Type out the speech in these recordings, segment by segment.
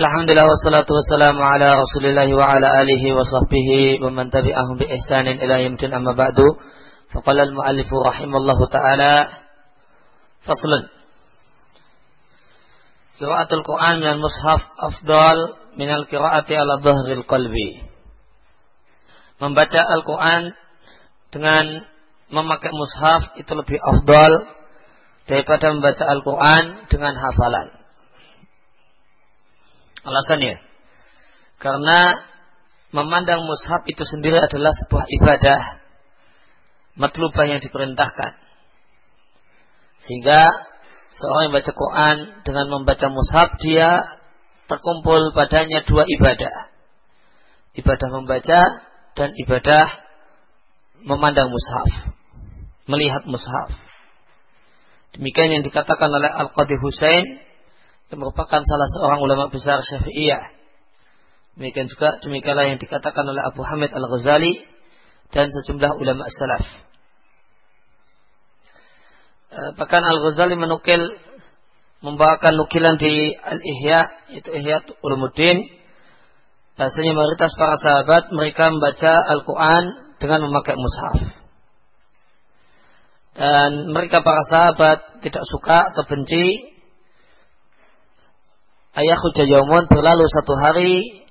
Alhamdulillah wassalatu wassalamu ala Rasulillah wa ala alihi wa sahbihi wa man tabi'ahum bi ihsanin ila yaumil amma ba'du. Faqala al-mu'allifu rahimallahu taala faslun. Qiraatul Quran min mushaf afdal min al-qiraati ala dhahril qalbi. Membaca Al-Quran dengan memakai mushaf itu lebih afdal daripada membaca Al-Quran dengan hafalan. Alasannya, karena memandang mushaf itu sendiri adalah sebuah ibadah matlubah yang diperintahkan. Sehingga seorang yang baca Quran dengan membaca mushaf dia terkumpul padanya dua ibadah. Ibadah membaca dan ibadah memandang mushaf. Melihat mushaf. Demikian yang dikatakan oleh Al-Qadi Husain merupakan salah seorang ulama besar Syafi'iyah. Demikian juga demikianlah yang dikatakan oleh Abu Hamid Al-Ghazali dan sejumlah ulama salaf. Eh, bahkan Al-Ghazali menukil membawakan nukilan di Al-Ihya yaitu Ihya Ulumuddin bahasanya mayoritas para sahabat mereka membaca Al-Quran dengan memakai mushaf dan mereka para sahabat tidak suka atau benci ayah Yaumun berlalu satu hari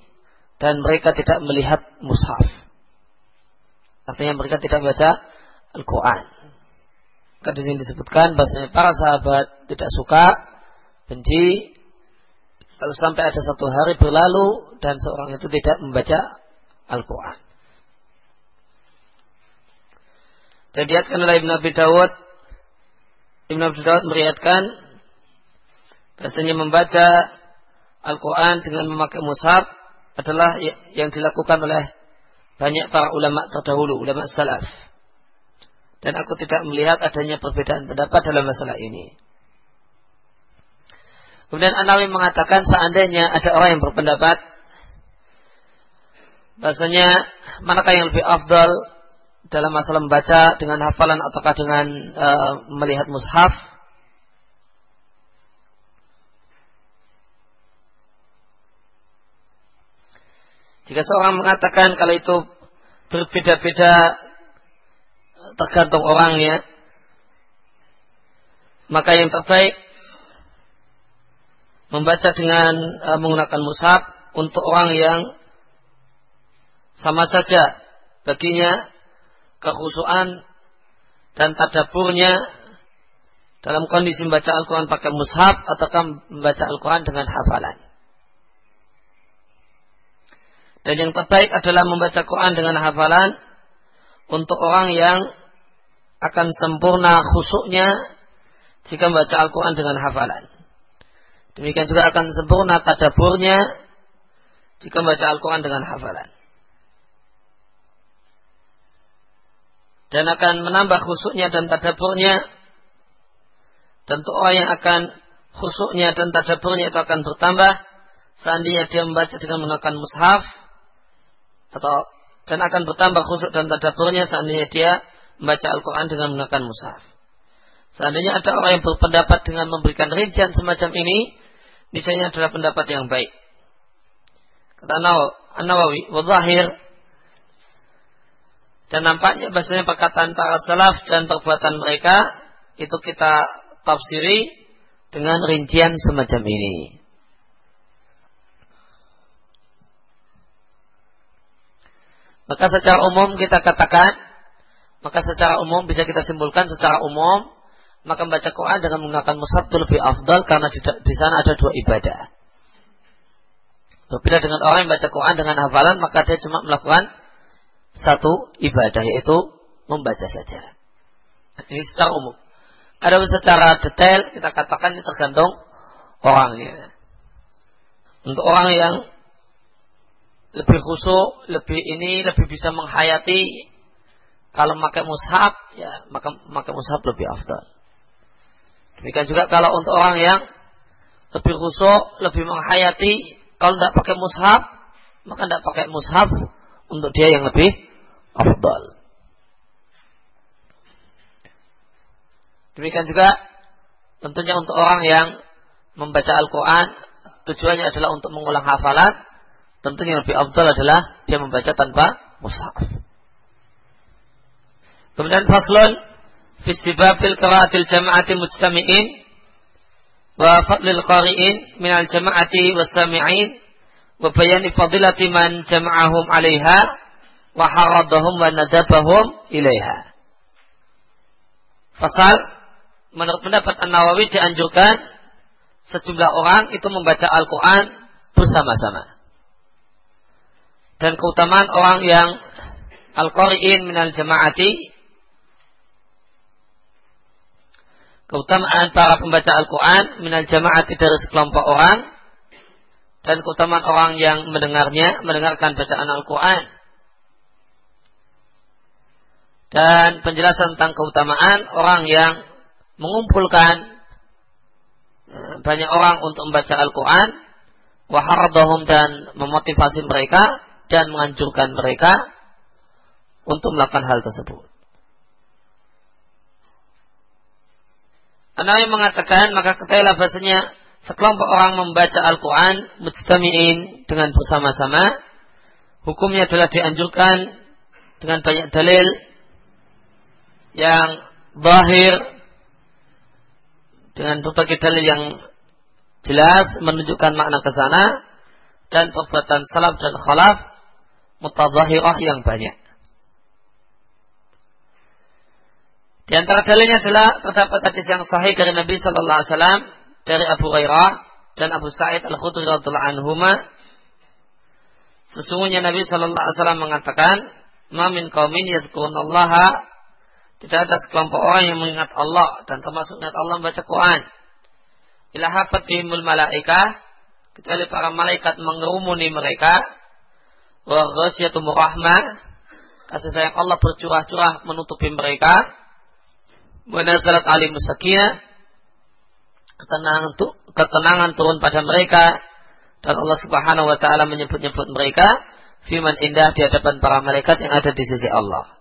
dan mereka tidak melihat mushaf. Artinya mereka tidak baca Al-Quran. Maka di sini disebutkan bahasanya para sahabat tidak suka, benci, kalau sampai ada satu hari berlalu dan seorang itu tidak membaca Al-Quran. Dan diatkan oleh Ibn Abi Dawud, Ibn Abi Dawud meriatkan bahasanya membaca Al-Quran dengan memakai mushaf adalah ya, yang dilakukan oleh banyak para ulama terdahulu, ulama salaf. Dan aku tidak melihat adanya perbedaan pendapat dalam masalah ini. Kemudian Anawi mengatakan seandainya ada orang yang berpendapat bahasanya manakah yang lebih afdal dalam masalah membaca dengan hafalan ataukah dengan uh, melihat mushaf Jika seorang mengatakan kalau itu berbeda-beda tergantung orangnya, maka yang terbaik membaca dengan uh, menggunakan mushaf untuk orang yang sama saja baginya kekhusuan dan tadaburnya dalam kondisi membaca Al-Quran pakai mushaf ataukah membaca Al-Quran dengan hafalan. Dan yang terbaik adalah membaca Quran dengan hafalan untuk orang yang akan sempurna khusuknya jika membaca Al-Quran dengan hafalan. Demikian juga akan sempurna tadaburnya jika membaca Al-Quran dengan hafalan. Dan akan menambah khusuknya dan tadaburnya. Tentu orang yang akan khusuknya dan tadaburnya itu akan bertambah. Seandainya dia membaca dengan menggunakan mushaf atau dan akan bertambah khusyuk dan tadaburnya seandainya dia membaca Al-Quran dengan menggunakan mushaf. Seandainya ada orang yang berpendapat dengan memberikan rincian semacam ini, misalnya adalah pendapat yang baik. Kata An-Nawawi, wadzahir dan nampaknya bahasanya perkataan para salaf dan perbuatan mereka itu kita tafsiri dengan rincian semacam ini. Maka secara umum kita katakan, maka secara umum bisa kita simpulkan secara umum, maka membaca Quran dengan menggunakan mushaf itu lebih afdal karena di, di sana ada dua ibadah. Berbeda dengan orang yang baca Quran dengan hafalan, maka dia cuma melakukan satu ibadah, yaitu membaca saja. Ini secara umum. Ada secara detail kita katakan ini tergantung orangnya. Untuk orang yang lebih khusyuk, lebih ini, lebih bisa menghayati. Kalau pakai mushaf, ya maka pakai mushaf lebih afdal. Demikian juga kalau untuk orang yang lebih khusyuk, lebih menghayati, kalau tidak pakai mushaf, maka tidak pakai mushaf untuk dia yang lebih afdal. Demikian juga tentunya untuk orang yang membaca Al-Quran tujuannya adalah untuk mengulang hafalan, tentunya lebih afdal adalah dia membaca tanpa mushaf. Kemudian faslun fi istibabil qiraatil jama'ati mujtami'in wa fadlil qari'in min al jama'ati was sami'in wa bayani fadilati man jama'ahum 'alaiha wa haradahum wa nadabahum ilaiha. Fasal menurut pendapat An-Nawawi dianjurkan sejumlah orang itu membaca Al-Quran bersama-sama. Dan keutamaan orang yang Al-Qari'in minal jama'ati keutamaan para pembaca Al-Quran minal jama'ati dari sekelompok orang dan keutamaan orang yang mendengarnya, mendengarkan bacaan Al-Quran. Dan penjelasan tentang keutamaan orang yang mengumpulkan eh, banyak orang untuk membaca Al-Quran dan memotivasi mereka dan menganjurkan mereka untuk melakukan hal tersebut. Nabi mengatakan maka ketahuilah bahasanya sekelompok orang membaca Al-Quran mujtami'in dengan bersama-sama hukumnya adalah dianjurkan dengan banyak dalil yang bahir dengan berbagai dalil yang jelas menunjukkan makna ke sana dan perbuatan salaf dan khalaf mutadzahirah yang banyak. Di antara dalilnya adalah terdapat hadis yang sahih dari Nabi Sallallahu Alaihi Wasallam dari Abu Hurairah dan Abu Sa'id Al Khudri radhiallahu anhuma. Sesungguhnya Nabi Sallallahu Alaihi Wasallam mengatakan, "Mamin kaumin yadkurunallaha tidak ada sekelompok orang yang mengingat Allah dan termasuk ingat Allah membaca Quran. Ila hafat bihimul malaikah kecuali para malaikat mengerumuni mereka wa ghasyatum rahmah. Kasih sayang Allah bercurah-curah menutupi mereka. Wa nazalat alim sakinah ketenangan ketenangan turun pada mereka. Dan Allah Subhanahu wa taala menyebut-nyebut mereka. Firman indah di hadapan para malaikat yang ada di sisi Allah.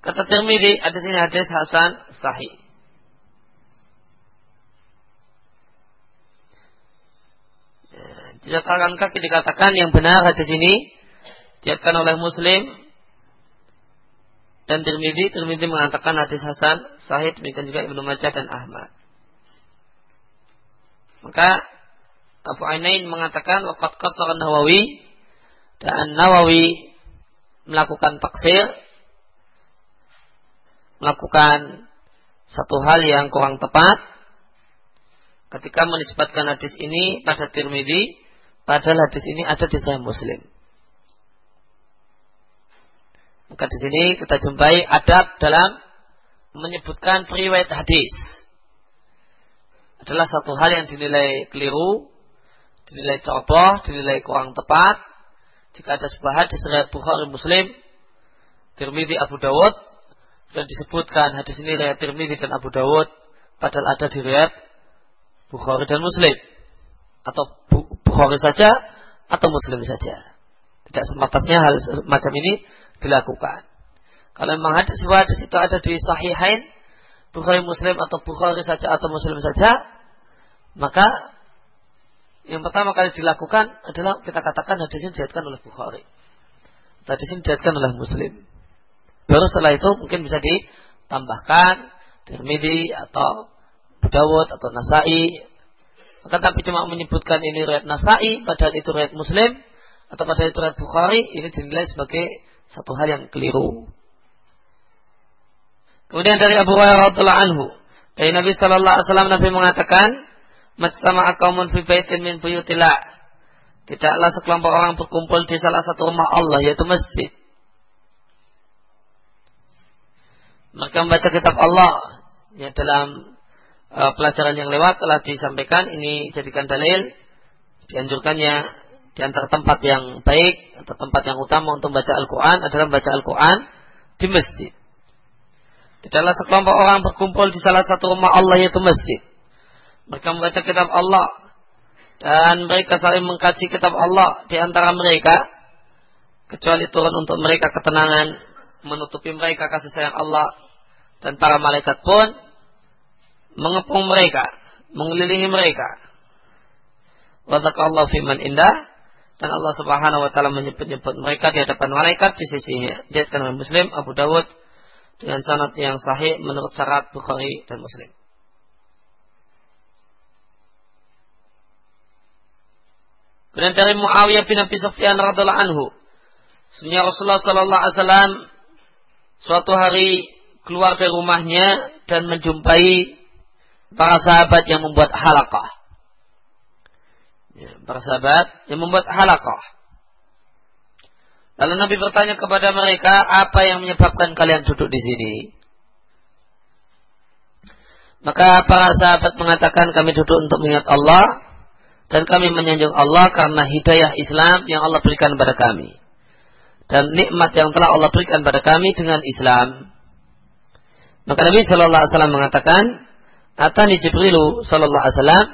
Kata Tirmidzi, ada sini hadis hasan sahih. Tidak akan kaki dikatakan yang benar hadis ini diatkan oleh Muslim dan Tirmidzi. Tirmidzi mengatakan hadis hasan sahih demikian juga Ibnu Majah dan Ahmad. Maka Abu Ainain mengatakan waqad qasara Nawawi dan Nawawi melakukan taksir melakukan satu hal yang kurang tepat ketika menisbatkan hadis ini pada Tirmidzi padahal hadis ini ada di Sahih Muslim. Maka di sini kita jumpai adab dalam menyebutkan periwayat hadis. Adalah satu hal yang dinilai keliru, dinilai ceroboh, dinilai kurang tepat. Jika ada sebuah hadis riwayat Bukhari Muslim, Tirmidzi Abu Dawud dan disebutkan hadis ini riwayat Tirmidzi dan Abu Dawud padahal ada di riwayat Bukhari dan Muslim atau Bukhari saja atau Muslim saja. Tidak sempatasnya hal macam ini dilakukan. Kalau memang hadis hadis itu ada di Sahihain Bukhari Muslim atau Bukhari saja atau Muslim saja, maka yang pertama kali dilakukan adalah kita katakan hadis ini dilihatkan oleh Bukhari. Hadis ini dilihatkan oleh Muslim. Baru setelah itu mungkin bisa ditambahkan Tirmidzi atau Dawud atau Nasai. Maka tapi cuma menyebutkan ini riwayat Nasai padahal itu riwayat Muslim atau padahal itu riwayat Bukhari ini dinilai sebagai satu hal yang keliru. Kemudian dari Abu Hurairah anhu dari Nabi sallallahu alaihi wasallam Nabi mengatakan Majtama qaumun fi baitin min buyutillah Tidaklah sekelompok orang berkumpul di salah satu rumah Allah yaitu masjid Maka membaca kitab Allah ya dalam uh, pelajaran yang lewat telah disampaikan ini jadikan dalil dianjurkannya di antara tempat yang baik atau tempat yang utama untuk membaca Al-Quran adalah membaca Al-Quran di masjid. Tidaklah sekelompok orang berkumpul di salah satu rumah Allah yaitu masjid. Mereka membaca kitab Allah dan mereka saling mengkaji kitab Allah di antara mereka kecuali turun untuk mereka ketenangan menutupi mereka kasih sayang Allah dan para malaikat pun mengepung mereka, mengelilingi mereka. Allah fiman indah dan Allah Subhanahu wa taala menyebut-nyebut mereka di hadapan malaikat di sisinya. Diatkan oleh Muslim Abu Dawud dengan sanad yang sahih menurut syarat Bukhari dan Muslim. Kemudian dari Muawiyah bin Abi Sufyan radhiallahu anhu. Sebenarnya Rasulullah sallallahu alaihi wasallam suatu hari keluar dari rumahnya dan menjumpai para sahabat yang membuat halakah. Ya, para sahabat yang membuat halakah. Lalu Nabi bertanya kepada mereka, apa yang menyebabkan kalian duduk di sini? Maka para sahabat mengatakan kami duduk untuk mengingat Allah dan kami menyanjung Allah karena hidayah Islam yang Allah berikan kepada kami dan nikmat yang telah Allah berikan pada kami dengan Islam. Maka Nabi Shallallahu Alaihi Wasallam mengatakan, Atani Jibrilu Shallallahu Alaihi Wasallam,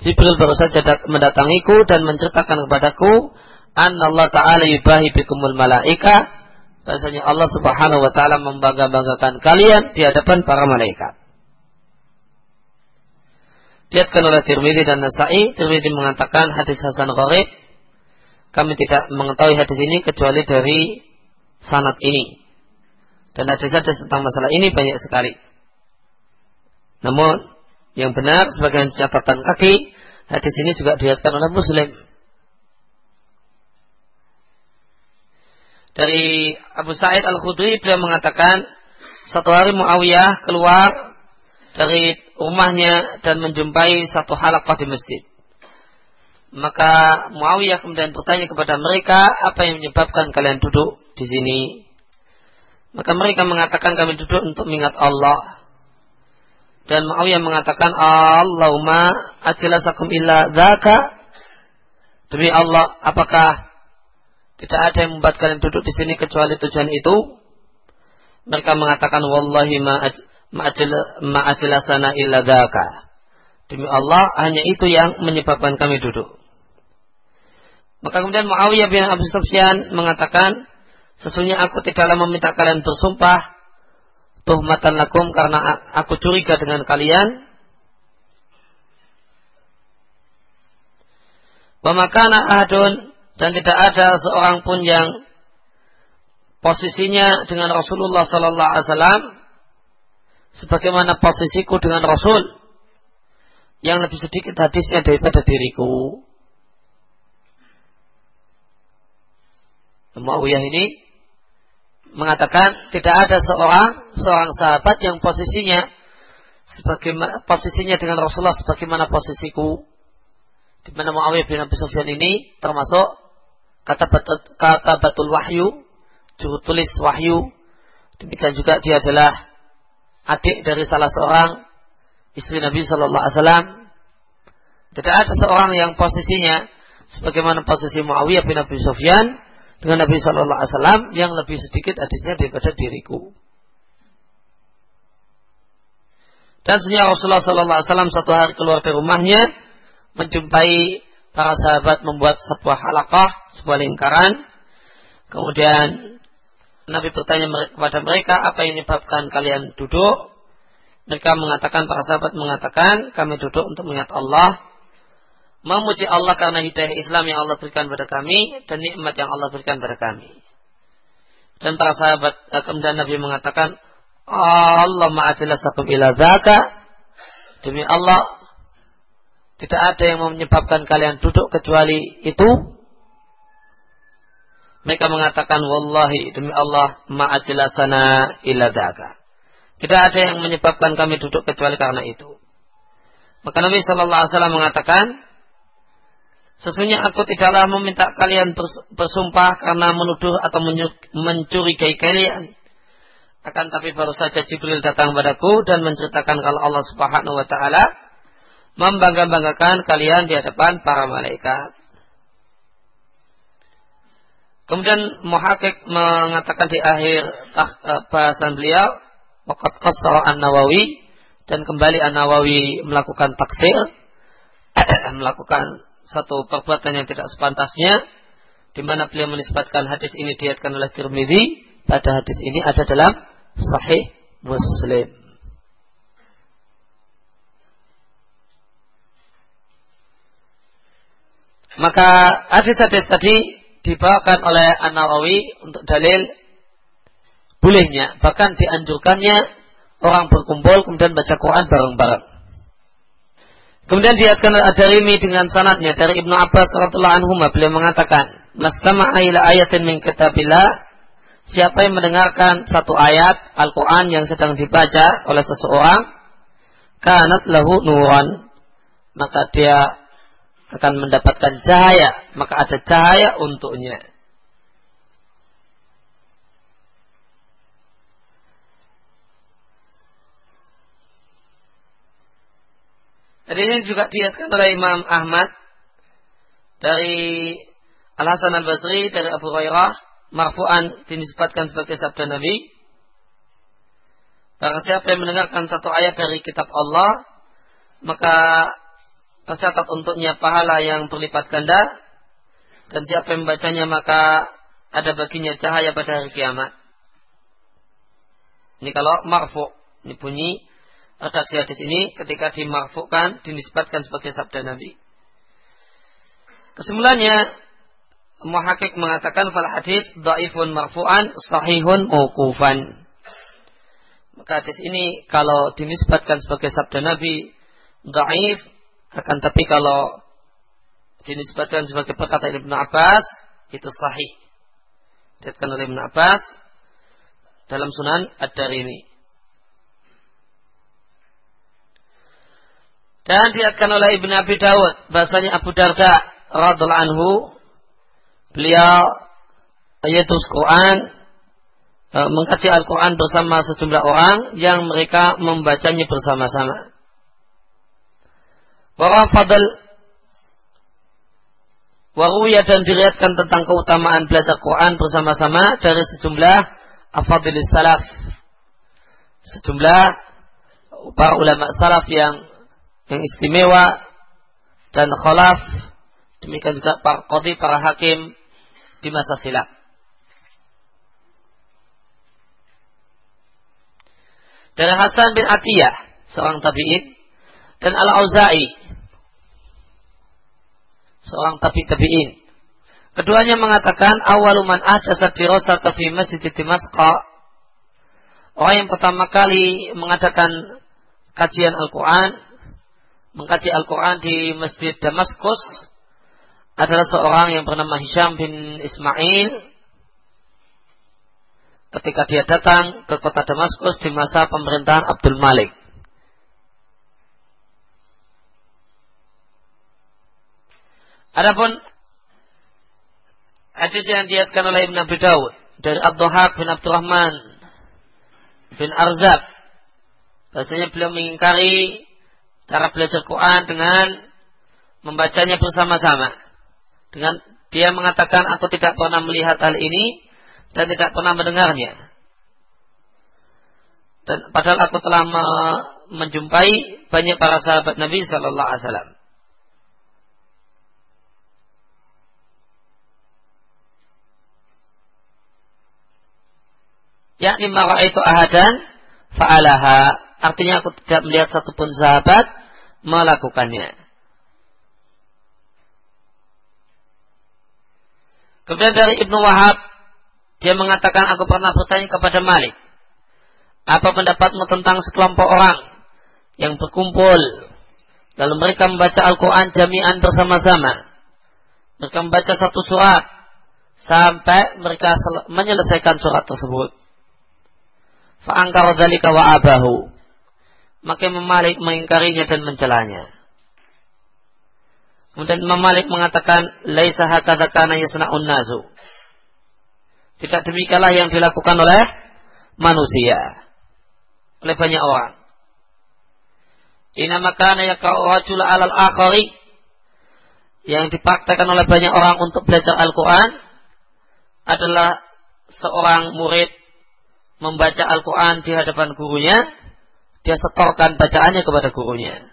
Jibril baru saja mendatangiku dan menceritakan kepadaku, An Allah Taala yubahi bikumul malaika, Rasanya Allah Subhanahu Wa Taala membangga-banggakan kalian di hadapan para malaikat. Lihatkan oleh Tirmidzi dan Nasai, Tirmidzi mengatakan hadis Hasan Gharib, kami tidak mengetahui hadis ini kecuali dari sanat ini. Dan hadis-hadis tentang masalah ini banyak sekali. Namun yang benar sebagai catatan kaki, hadis ini juga dilihatkan oleh Muslim. Dari Abu Sa'id Al-Khudri beliau mengatakan satu hari Muawiyah keluar dari rumahnya dan menjumpai satu halaqah di masjid. Maka Muawiyah kemudian bertanya kepada mereka, apa yang menyebabkan kalian duduk di sini? Maka mereka mengatakan kami duduk untuk mengingat Allah. Dan Muawiyah mengatakan, Allahumma ajilasakum illa dhaka. Demi Allah, apakah tidak ada yang membuat kalian duduk di sini kecuali tujuan itu? Mereka mengatakan, Wallahi ma'ajilasana illa dhaka. Demi Allah, hanya itu yang menyebabkan kami duduk. Maka kemudian Muawiyah bin Abu Sufyan mengatakan, Sesungguhnya aku tidaklah meminta kalian bersumpah tuhmatan lakum karena aku curiga dengan kalian. Pemakana ahadun dan tidak ada seorang pun yang posisinya dengan Rasulullah Sallallahu Alaihi Wasallam sebagaimana posisiku dengan Rasul yang lebih sedikit hadisnya daripada diriku. Muawiyah ini mengatakan tidak ada seorang seorang sahabat yang posisinya sebagaimana posisinya dengan Rasulullah sebagaimana posisiku. Di mana Muawiyah bin Abi Sufyan ini termasuk kata batul, kata batul wahyu juru tulis wahyu. Demikian juga dia adalah adik dari salah seorang istri Nabi Shallallahu Alaihi Wasallam. Tidak ada seorang yang posisinya sebagaimana posisi Muawiyah bin Abi Sufyan dengan Nabi Shallallahu Alaihi Wasallam yang lebih sedikit hadisnya daripada diriku. Dan sebenarnya Rasulullah Shallallahu Alaihi Wasallam satu hari keluar dari rumahnya menjumpai para sahabat membuat sebuah halakah, sebuah lingkaran. Kemudian Nabi bertanya kepada mereka apa yang menyebabkan kalian duduk. Mereka mengatakan para sahabat mengatakan kami duduk untuk mengingat Allah memuji Allah karena hidayah Islam yang Allah berikan kepada kami dan nikmat yang Allah berikan kepada kami. Dan para sahabat eh, kemudian Nabi mengatakan, Allah ma'ajilasakum ila zaka. Demi Allah, tidak ada yang menyebabkan kalian duduk kecuali itu. Mereka mengatakan, Wallahi, demi Allah, ma'ajilasana ila zaka. Tidak ada yang menyebabkan kami duduk kecuali karena itu. Maka Nabi Shallallahu Alaihi Wasallam mengatakan, Sesungguhnya aku tidaklah meminta kalian bersumpah karena menuduh atau mencurigai kalian. Akan tapi baru saja Jibril datang padaku dan menceritakan kalau Allah Subhanahu wa taala membangga-banggakan kalian di hadapan para malaikat. Kemudian Muhakkik mengatakan di akhir eh, bahasan beliau, waqad qassara An-Nawawi dan kembali An-Nawawi melakukan taksir melakukan satu perbuatan yang tidak sepantasnya di mana beliau menisbatkan hadis ini diatkan oleh Tirmidzi pada hadis ini ada dalam sahih Muslim. Maka hadis-hadis tadi dibawakan oleh An-Nawawi untuk dalil bolehnya, bahkan dianjurkannya orang berkumpul kemudian baca Quran bareng-bareng. Kemudian diatkan Ad-Darimi dengan sanatnya dari Ibnu Abbas radhiyallahu anhu beliau mengatakan, "Mastama'a ila ayatin min kitabillah" Siapa yang mendengarkan satu ayat Al-Quran yang sedang dibaca oleh seseorang, kanat lahu nuran, maka dia akan mendapatkan cahaya, maka ada cahaya untuknya. Jadi ini juga diatkan oleh Imam Ahmad dari Al Hasan Al Basri dari Abu Hurairah marfu'an dinisbatkan sebagai sabda Nabi. Barang siapa yang mendengarkan satu ayat dari kitab Allah, maka tercatat untuknya pahala yang berlipat ganda dan siapa yang membacanya maka ada baginya cahaya pada hari kiamat. Ini kalau marfu, ini bunyi redaksi hadis ini ketika dimarfukan dinisbatkan sebagai sabda Nabi. Kesimpulannya Muhakkik mengatakan fal hadis dhaifun marfu'an sahihun mauqufan. Maka hadis ini kalau dinisbatkan sebagai sabda Nabi dhaif akan tapi kalau dinisbatkan sebagai perkataan Ibnu Abbas itu sahih. Dikatakan oleh Ibnu Abbas dalam Sunan Ad-Darimi. Dan dikatakan oleh Ibnu Abi Dawud bahasanya Abu Darda radhiallahu anhu beliau yaitu Quran e, mengkaji Al-Quran bersama sejumlah orang yang mereka membacanya bersama-sama. Wa fadl Waruya dan diriatkan tentang keutamaan belajar Quran bersama-sama dari sejumlah afadilis salaf. Sejumlah para ulama salaf yang yang istimewa dan khalaf. Demikian juga para qadi, para hakim di masa silam. Dari Hasan bin Atiyah, seorang tabi'in, dan Al-Auza'i, seorang tabi tabiin. Keduanya mengatakan awaluman ahjasa dirasata fi masjid Dimasqa. Orang yang pertama kali mengadakan kajian Al-Quran, mengkaji Al-Quran di Masjid Damaskus adalah seorang yang bernama Hisham bin Ismail. Ketika dia datang ke kota Damaskus di masa pemerintahan Abdul Malik. Adapun hadis yang diatkan oleh Ibn Abi Dawud dari Abdullah bin Abdurrahman bin Arzab bahasanya beliau mengingkari cara belajar Quran dengan membacanya bersama-sama. Dengan dia mengatakan aku tidak pernah melihat hal ini dan tidak pernah mendengarnya. Dan padahal aku telah menjumpai banyak para sahabat Nabi Shallallahu Alaihi Wasallam. Yakni itu ahadan fa'alaha. Artinya aku tidak melihat satupun sahabat melakukannya. Kemudian dari Ibnu Wahab, dia mengatakan aku pernah bertanya kepada Malik, apa pendapatmu tentang sekelompok orang yang berkumpul, lalu mereka membaca Al-Quran jami'an bersama-sama. Mereka membaca satu surat, sampai mereka menyelesaikan surat tersebut. Fa'angkar dalika wa abahu. Maka Imam Malik mengingkarinya dan mencelanya. Kemudian Imam Malik mengatakan, Laisa hakadha kana yasna'un nasu. Tidak demikianlah yang dilakukan oleh manusia. Oleh banyak orang. Ina makana yaka'u rajula alal akhari. Yang dipraktekkan oleh banyak orang untuk belajar Al-Quran adalah seorang murid membaca Al-Quran di hadapan gurunya, dia setorkan bacaannya kepada gurunya.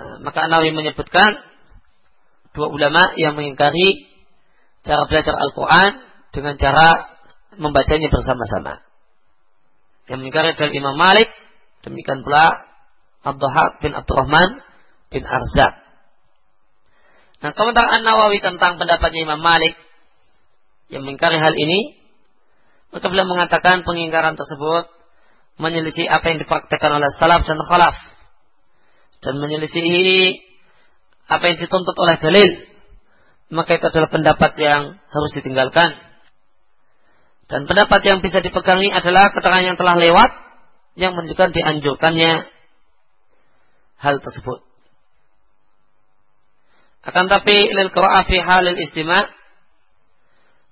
Eh, maka Nawawi menyebutkan dua ulama yang mengingkari cara belajar Al-Quran dengan cara membacanya bersama-sama. Yang mengingkari dari Imam Malik, demikian pula Abdullah bin Abdurrahman bin Arzak. Nah, komentar An-Nawawi tentang pendapatnya Imam Malik yang mengingkari hal ini, maka beliau mengatakan pengingkaran tersebut menyelisih apa yang dipraktekkan oleh salaf dan khalaf. Dan menyelisih apa yang dituntut oleh dalil. Maka itu adalah pendapat yang harus ditinggalkan. Dan pendapat yang bisa dipegangi adalah keterangan yang telah lewat yang menunjukkan dianjurkannya hal tersebut. Akan tapi lil qira'ah fi halil istima'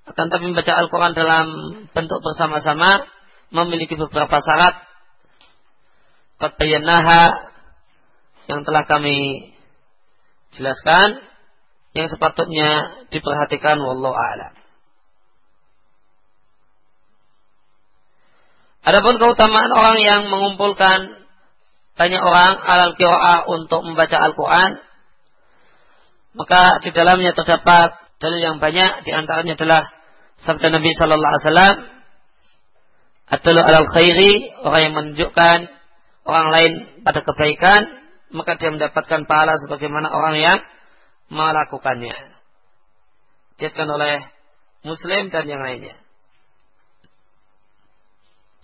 akan tapi membaca Al-Quran dalam bentuk bersama-sama memiliki beberapa syarat Qadbayanaha yang telah kami jelaskan yang sepatutnya diperhatikan wallahu a'lam. Adapun keutamaan orang yang mengumpulkan banyak orang alal qiraah untuk membaca Al-Qur'an maka di dalamnya terdapat dalil yang banyak di antaranya adalah sabda Nabi sallallahu alaihi wasallam Adalah alal khairi, orang yang menunjukkan orang lain pada kebaikan, maka dia mendapatkan pahala sebagaimana orang yang melakukannya. Diatkan oleh Muslim dan yang lainnya.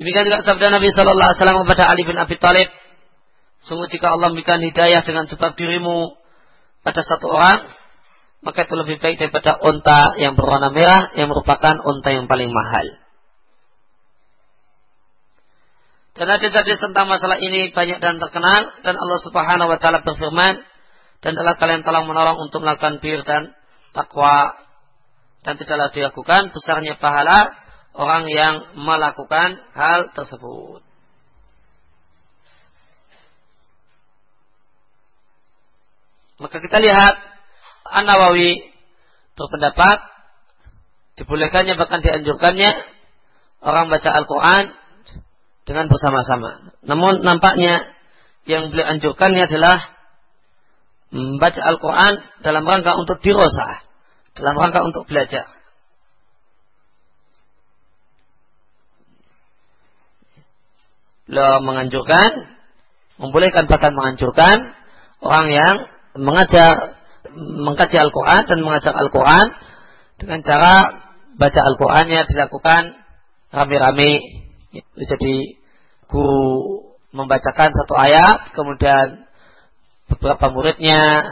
Demikian juga sabda Nabi Shallallahu Alaihi Wasallam kepada Ali bin Abi Thalib, sungguh jika Allah memberikan hidayah dengan sebab dirimu pada satu orang, maka itu lebih baik daripada unta yang berwarna merah yang merupakan unta yang paling mahal. Dan hadis-hadis tentang masalah ini banyak dan terkenal dan Allah Subhanahu wa taala berfirman dan adalah kalian telah menolong untuk melakukan bir dan takwa dan tidaklah dilakukan besarnya pahala orang yang melakukan hal tersebut. Maka kita lihat An-Nawawi berpendapat dibolehkannya bahkan dianjurkannya orang baca Al-Quran dengan bersama-sama. Namun nampaknya yang beliau anjurkannya adalah membaca Al-Quran dalam rangka untuk dirosah, dalam rangka untuk belajar. Beliau menganjurkan, membolehkan bahkan menganjurkan orang yang mengajar, mengkaji Al-Quran dan mengajar Al-Quran dengan cara baca Al-Qurannya dilakukan rame-rame jadi guru membacakan satu ayat, kemudian beberapa muridnya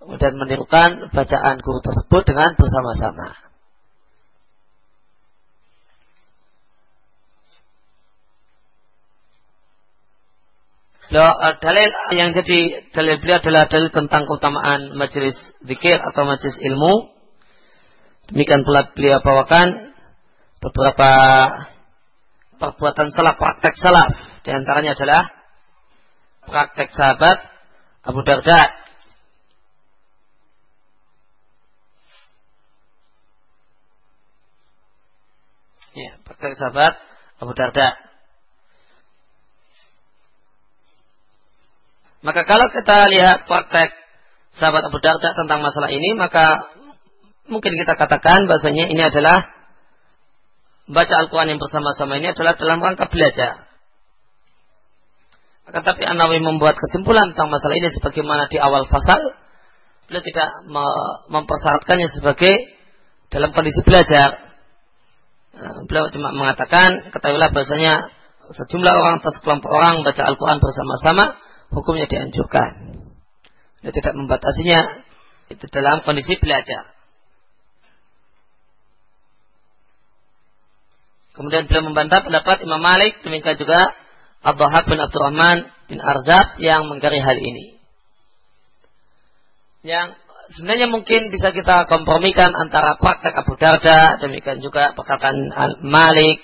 kemudian menirukan bacaan guru tersebut dengan bersama-sama. Dalil yang jadi dalil beliau adalah dalil tentang keutamaan majelis zikir atau majelis ilmu. Demikian pula beliau bawakan beberapa perbuatan salah, praktek salaf. Di antaranya adalah praktek sahabat Abu Darda. Ya, praktek sahabat Abu Darda. Maka kalau kita lihat praktek sahabat Abu Darda tentang masalah ini, maka mungkin kita katakan bahasanya ini adalah baca Al-Quran yang bersama-sama ini adalah dalam rangka belajar. Akan tapi An-Nawawi membuat kesimpulan tentang masalah ini sebagaimana di awal fasal. Beliau tidak mempersyaratkannya sebagai dalam kondisi belajar. Nah, beliau cuma mengatakan, ketahuilah bahasanya sejumlah orang atau sekelompok orang baca Al-Quran bersama-sama, hukumnya dianjurkan. Dia tidak membatasinya itu dalam kondisi belajar. Kemudian beliau membantah pendapat Imam Malik, demikian juga Abdullah bin Abdurrahman bin Arzab yang mengkari hal ini. Yang sebenarnya mungkin bisa kita kompromikan antara praktek Abu Darda, demikian juga perkataan Malik.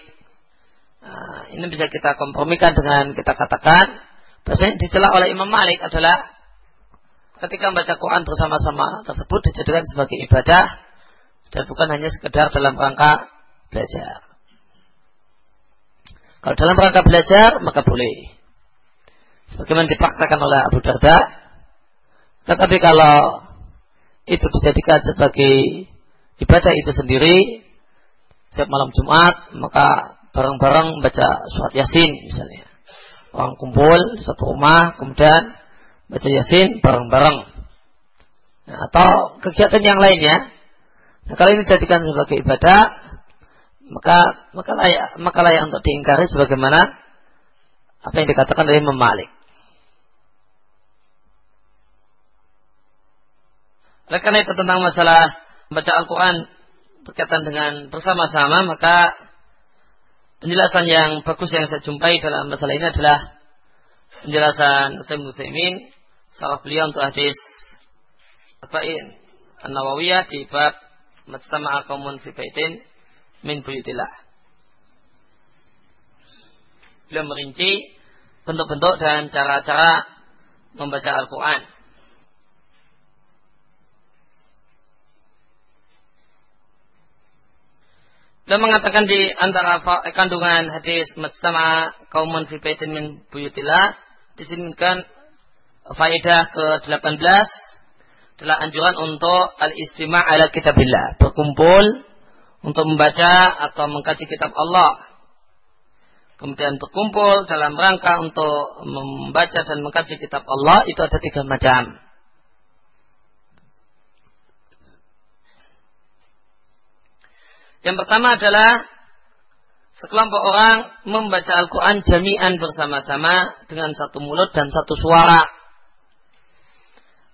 Nah, ini bisa kita kompromikan dengan kita katakan, bahasanya dicela oleh Imam Malik adalah ketika membaca Quran bersama-sama tersebut dijadikan sebagai ibadah dan bukan hanya sekedar dalam rangka belajar. Kalau dalam rangka belajar, maka boleh. Sebagaimana dipaksakan oleh Abu Darda. Tetapi kalau itu dijadikan sebagai ibadah itu sendiri, setiap malam Jumat, maka bareng-bareng baca surat Yasin misalnya. Orang kumpul satu rumah, kemudian baca Yasin bareng-bareng. Nah, atau kegiatan yang lainnya. Nah, kalau ini dijadikan sebagai ibadah, maka maka layak maka layak untuk diingkari sebagaimana apa yang dikatakan oleh Imam Malik. Oleh karena itu tentang masalah membaca Al-Quran berkaitan dengan bersama-sama, maka penjelasan yang bagus yang saya jumpai dalam masalah ini adalah penjelasan Sayyid Muslimin salah beliau untuk hadis Arba'in An-Nawawiyah di bab Majtama'a qaumun fi baitin min buyutillah. Beliau merinci bentuk-bentuk dan cara-cara membaca Al-Quran. Beliau mengatakan di antara kandungan hadis Majtama'a qaumun fi baitin min buyutillah disebutkan faedah ke-18 adalah anjuran untuk al-istima' ala kitabillah, berkumpul untuk membaca atau mengkaji kitab Allah. Kemudian berkumpul dalam rangka untuk membaca dan mengkaji kitab Allah itu ada tiga macam. Yang pertama adalah sekelompok orang membaca Al-Quran jami'an bersama-sama dengan satu mulut dan satu suara.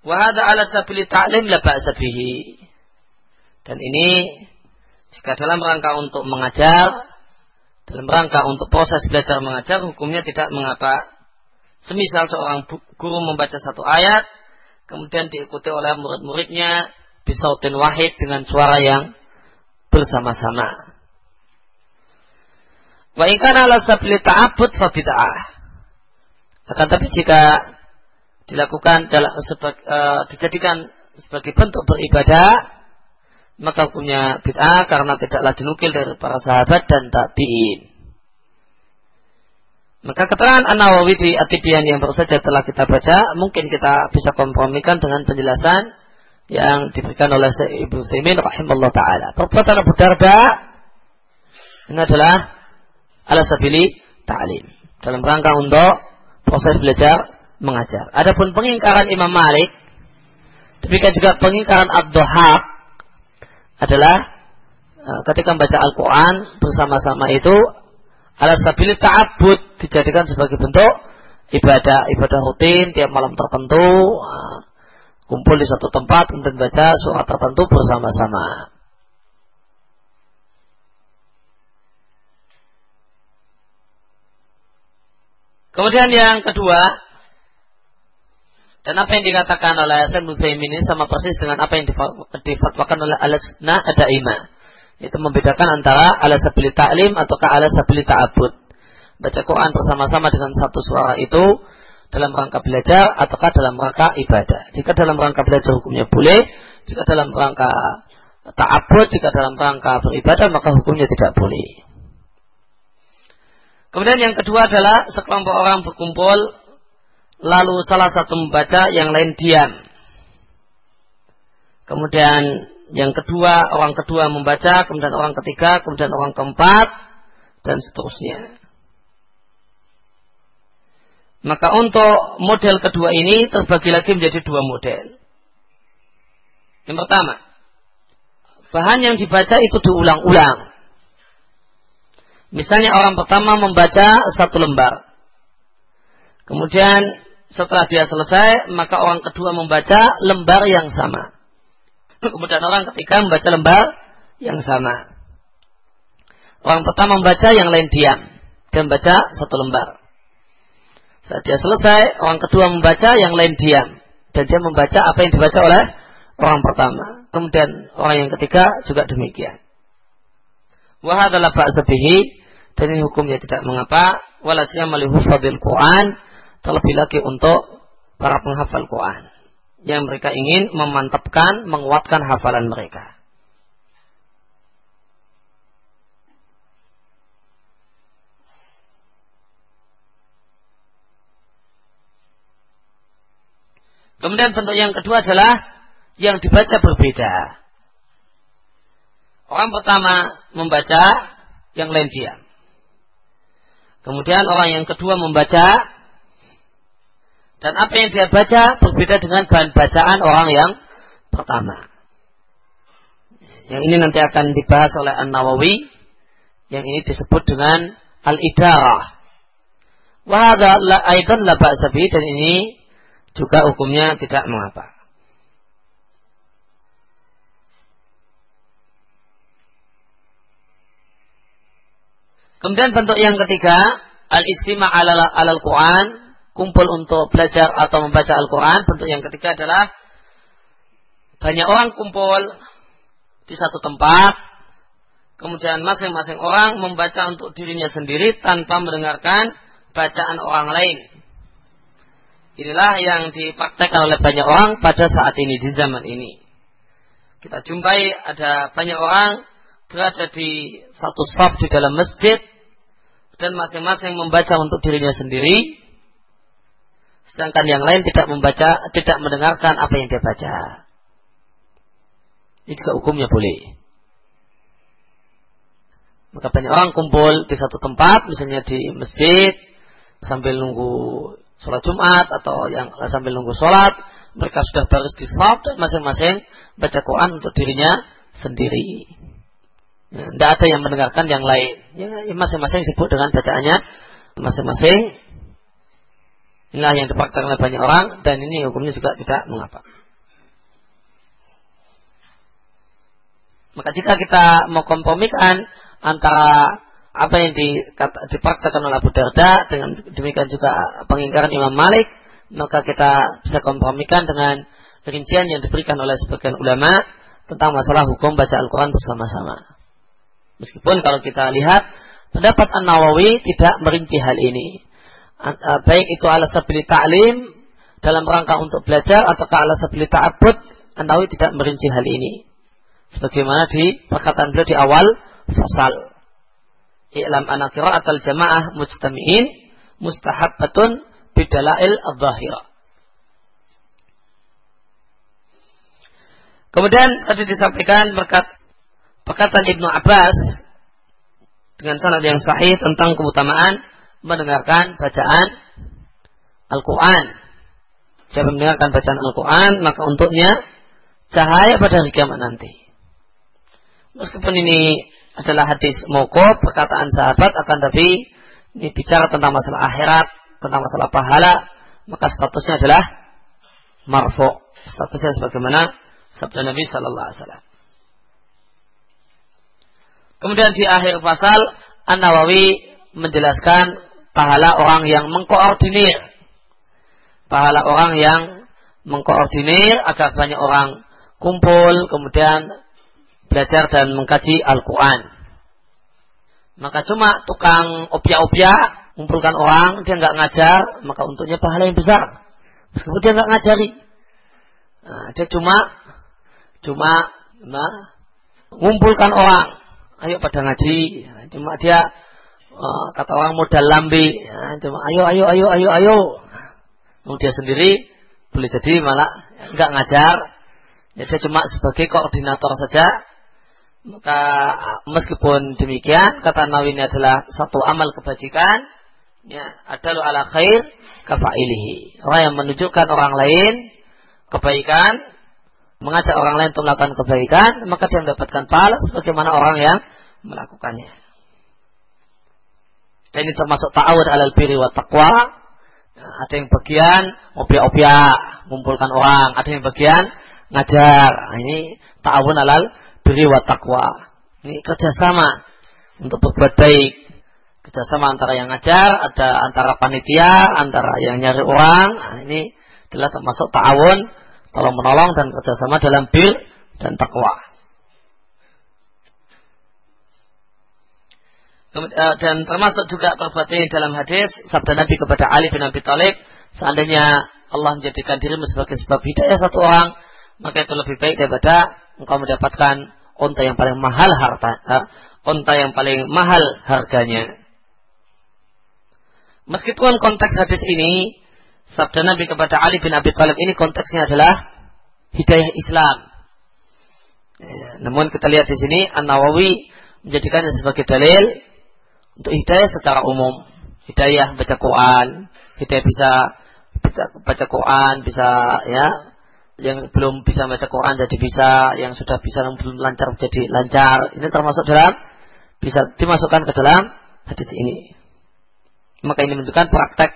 Wahada ala sabili ta'lim la ba'sabihi. Dan ini jika dalam rangka untuk mengajar, dalam rangka untuk proses belajar mengajar, hukumnya tidak mengapa. Semisal seorang guru membaca satu ayat, kemudian diikuti oleh murid-muridnya, bisautin wahid dengan suara yang bersama-sama. Wa ingkana ala sabili ta'abud fa bid'ah. Akan tapi jika dilakukan dalam sebagai, uh, dijadikan sebagai bentuk beribadah, maka hukumnya bid'ah karena tidaklah dinukil dari para sahabat dan tabi'in. Maka keterangan An-Nawawi di Atibian yang baru saja telah kita baca, mungkin kita bisa kompromikan dengan penjelasan yang diberikan oleh Ibnu Saimin rahimahullah taala. Perbuatan Abu Darda ini adalah ala sabili ta'lim. Dalam rangka untuk proses belajar mengajar. Adapun pengingkaran Imam Malik, demikian juga pengingkaran Ad-Dhahab adalah e, ketika membaca Al-Quran bersama-sama itu ala sabili ta'abud dijadikan sebagai bentuk ibadah ibadah rutin tiap malam tertentu e, kumpul di satu tempat kemudian baca surat tertentu bersama-sama. Kemudian yang kedua, dan apa yang dikatakan oleh Syekh Nuzaimin ini sama persis dengan apa yang difatwakan oleh Al-Sunnah ada iman. Itu membedakan antara ala sabili ta'lim ataukah ala sabili ta'abud. Baca Quran bersama-sama dengan satu suara itu dalam rangka belajar ataukah dalam rangka ibadah. Jika dalam rangka belajar hukumnya boleh, jika dalam rangka ta'abud, jika dalam rangka beribadah maka hukumnya tidak boleh. Kemudian yang kedua adalah sekelompok orang berkumpul lalu salah satu membaca, yang lain diam. Kemudian yang kedua, orang kedua membaca, kemudian orang ketiga, kemudian orang keempat, dan seterusnya. Maka untuk model kedua ini terbagi lagi menjadi dua model. Yang pertama, bahan yang dibaca itu diulang-ulang. Misalnya orang pertama membaca satu lembar. Kemudian setelah dia selesai, maka orang kedua membaca lembar yang sama. Kemudian orang ketiga membaca lembar yang sama. Orang pertama membaca, yang lain diam. Dia membaca satu lembar. Saat dia selesai, orang kedua membaca, yang lain diam. Dan dia membaca apa yang dibaca oleh orang pertama. Kemudian orang yang ketiga juga demikian. Wahadalah ba'sabihi dan ini hukumnya tidak mengapa walasnya melihat fadil Quran terlebih lagi untuk para penghafal Quran yang mereka ingin memantapkan menguatkan hafalan mereka Kemudian bentuk yang kedua adalah yang dibaca berbeda. Orang pertama membaca, yang lain diam. Kemudian orang yang kedua membaca dan apa yang dia baca berbeda dengan bahan bacaan orang yang pertama. Yang ini nanti akan dibahas oleh An-Nawawi. Yang ini disebut dengan Al-Idarah. Wahada la aidan la dan ini juga hukumnya tidak mengapa. Kemudian bentuk yang ketiga, al-istima alal, alal Quran, kumpul untuk belajar atau membaca Al-Quran. Bentuk yang ketiga adalah banyak orang kumpul di satu tempat, kemudian masing-masing orang membaca untuk dirinya sendiri tanpa mendengarkan bacaan orang lain. Inilah yang dipraktekkan oleh banyak orang pada saat ini di zaman ini. Kita jumpai ada banyak orang berada di satu saf di dalam masjid dan masing-masing membaca untuk dirinya sendiri sedangkan yang lain tidak membaca tidak mendengarkan apa yang dia baca. Ini juga hukumnya boleh. Maka banyak orang kumpul di satu tempat, misalnya di masjid, sambil nunggu sholat Jumat atau yang sambil nunggu sholat, mereka sudah baris di sholat dan masing-masing baca Quran untuk dirinya sendiri. Ya, tidak ada yang mendengarkan yang lain. Ya, ya, masing-masing sibuk dengan bacaannya masing-masing. Inilah yang dipaksakan oleh banyak orang dan ini hukumnya juga tidak mengapa. Maka jika kita mau kompromikan antara apa yang dipaksakan oleh Abu Darda dengan demikian juga pengingkaran Imam Malik, maka kita bisa kompromikan dengan rincian yang diberikan oleh sebagian ulama tentang masalah hukum baca Al-Quran bersama-sama. Meskipun kalau kita lihat pendapat An-Nawawi tidak merinci hal ini. Baik itu ala sabili ta'lim dalam rangka untuk belajar atau ala sabili ta'abud, An-Nawawi tidak merinci hal ini sebagaimana di perkataan beliau di awal fasal i'lam anak atau jamaah mujtami'in mustahabbatun bidalail al-zahira Kemudian tadi disampaikan berkat perkataan Ibnu Abbas dengan sanad yang sahih tentang keutamaan mendengarkan bacaan Al-Quran. Siapa mendengarkan bacaan Al-Quran, maka untuknya cahaya pada hari kiamat nanti. Meskipun ini adalah hadis mokop, perkataan sahabat, akan tapi ini bicara tentang masalah akhirat, tentang masalah pahala, maka statusnya adalah marfo. Statusnya sebagaimana sabda Nabi Sallallahu Alaihi Wasallam. Kemudian di akhir pasal, An Nawawi menjelaskan pahala orang yang mengkoordinir, pahala orang yang mengkoordinir agar banyak orang kumpul, kemudian belajar dan mengkaji Al-Quran. Maka cuma tukang opiak-opiak, mengumpulkan orang, dia nggak ngajar, maka untuknya pahala yang besar. Meskipun dia nggak ngajari. Nah, dia cuma cuma nah, mengumpulkan orang. Ayo pada ngaji. Cuma dia uh, kata orang modal lambi. Ya, cuma ayo ayo ayo ayo ayo. Mau dia sendiri boleh jadi malah nggak ngajar. Ya, dia cuma sebagai koordinator saja maka meskipun demikian kata Nawawi ini adalah satu amal kebajikan ya adalah ala khair kafailihi. Orang yang menunjukkan orang lain kebaikan, mengajak orang lain untuk melakukan kebaikan, maka dia mendapatkan pahala sebagaimana orang yang melakukannya. Dan ini termasuk ta'awud alal biri wa taqwa. ada yang bagian opiak-opiak, mengumpulkan orang. Ada yang bagian ngajar. Nah, ini ta'awun alal beri wa taqwa. Ini kerjasama untuk berbuat baik. Kerjasama antara yang ngajar, ada antara panitia, antara yang nyari orang. Nah, ini adalah termasuk ta'awun, tolong menolong dan kerjasama dalam bir dan takwa. Eh, dan termasuk juga perbuatan ini dalam hadis sabda Nabi kepada Ali bin Abi Thalib, seandainya Allah menjadikan dirimu sebagai sebab hidayah satu orang, maka itu lebih baik daripada engkau mendapatkan onta yang paling mahal harta, uh, onta yang paling mahal harganya. Meskipun konteks hadis ini sabda Nabi kepada Ali bin Abi Thalib ini konteksnya adalah hidayah Islam. Ya, namun kita lihat di sini An Nawawi menjadikannya sebagai dalil untuk hidayah secara umum. Hidayah baca Quran, hidayah bisa baca, baca Quran, bisa ya yang belum bisa baca Quran jadi bisa, yang sudah bisa yang belum lancar jadi lancar. Ini termasuk dalam bisa dimasukkan ke dalam hadis ini. Maka ini menunjukkan praktek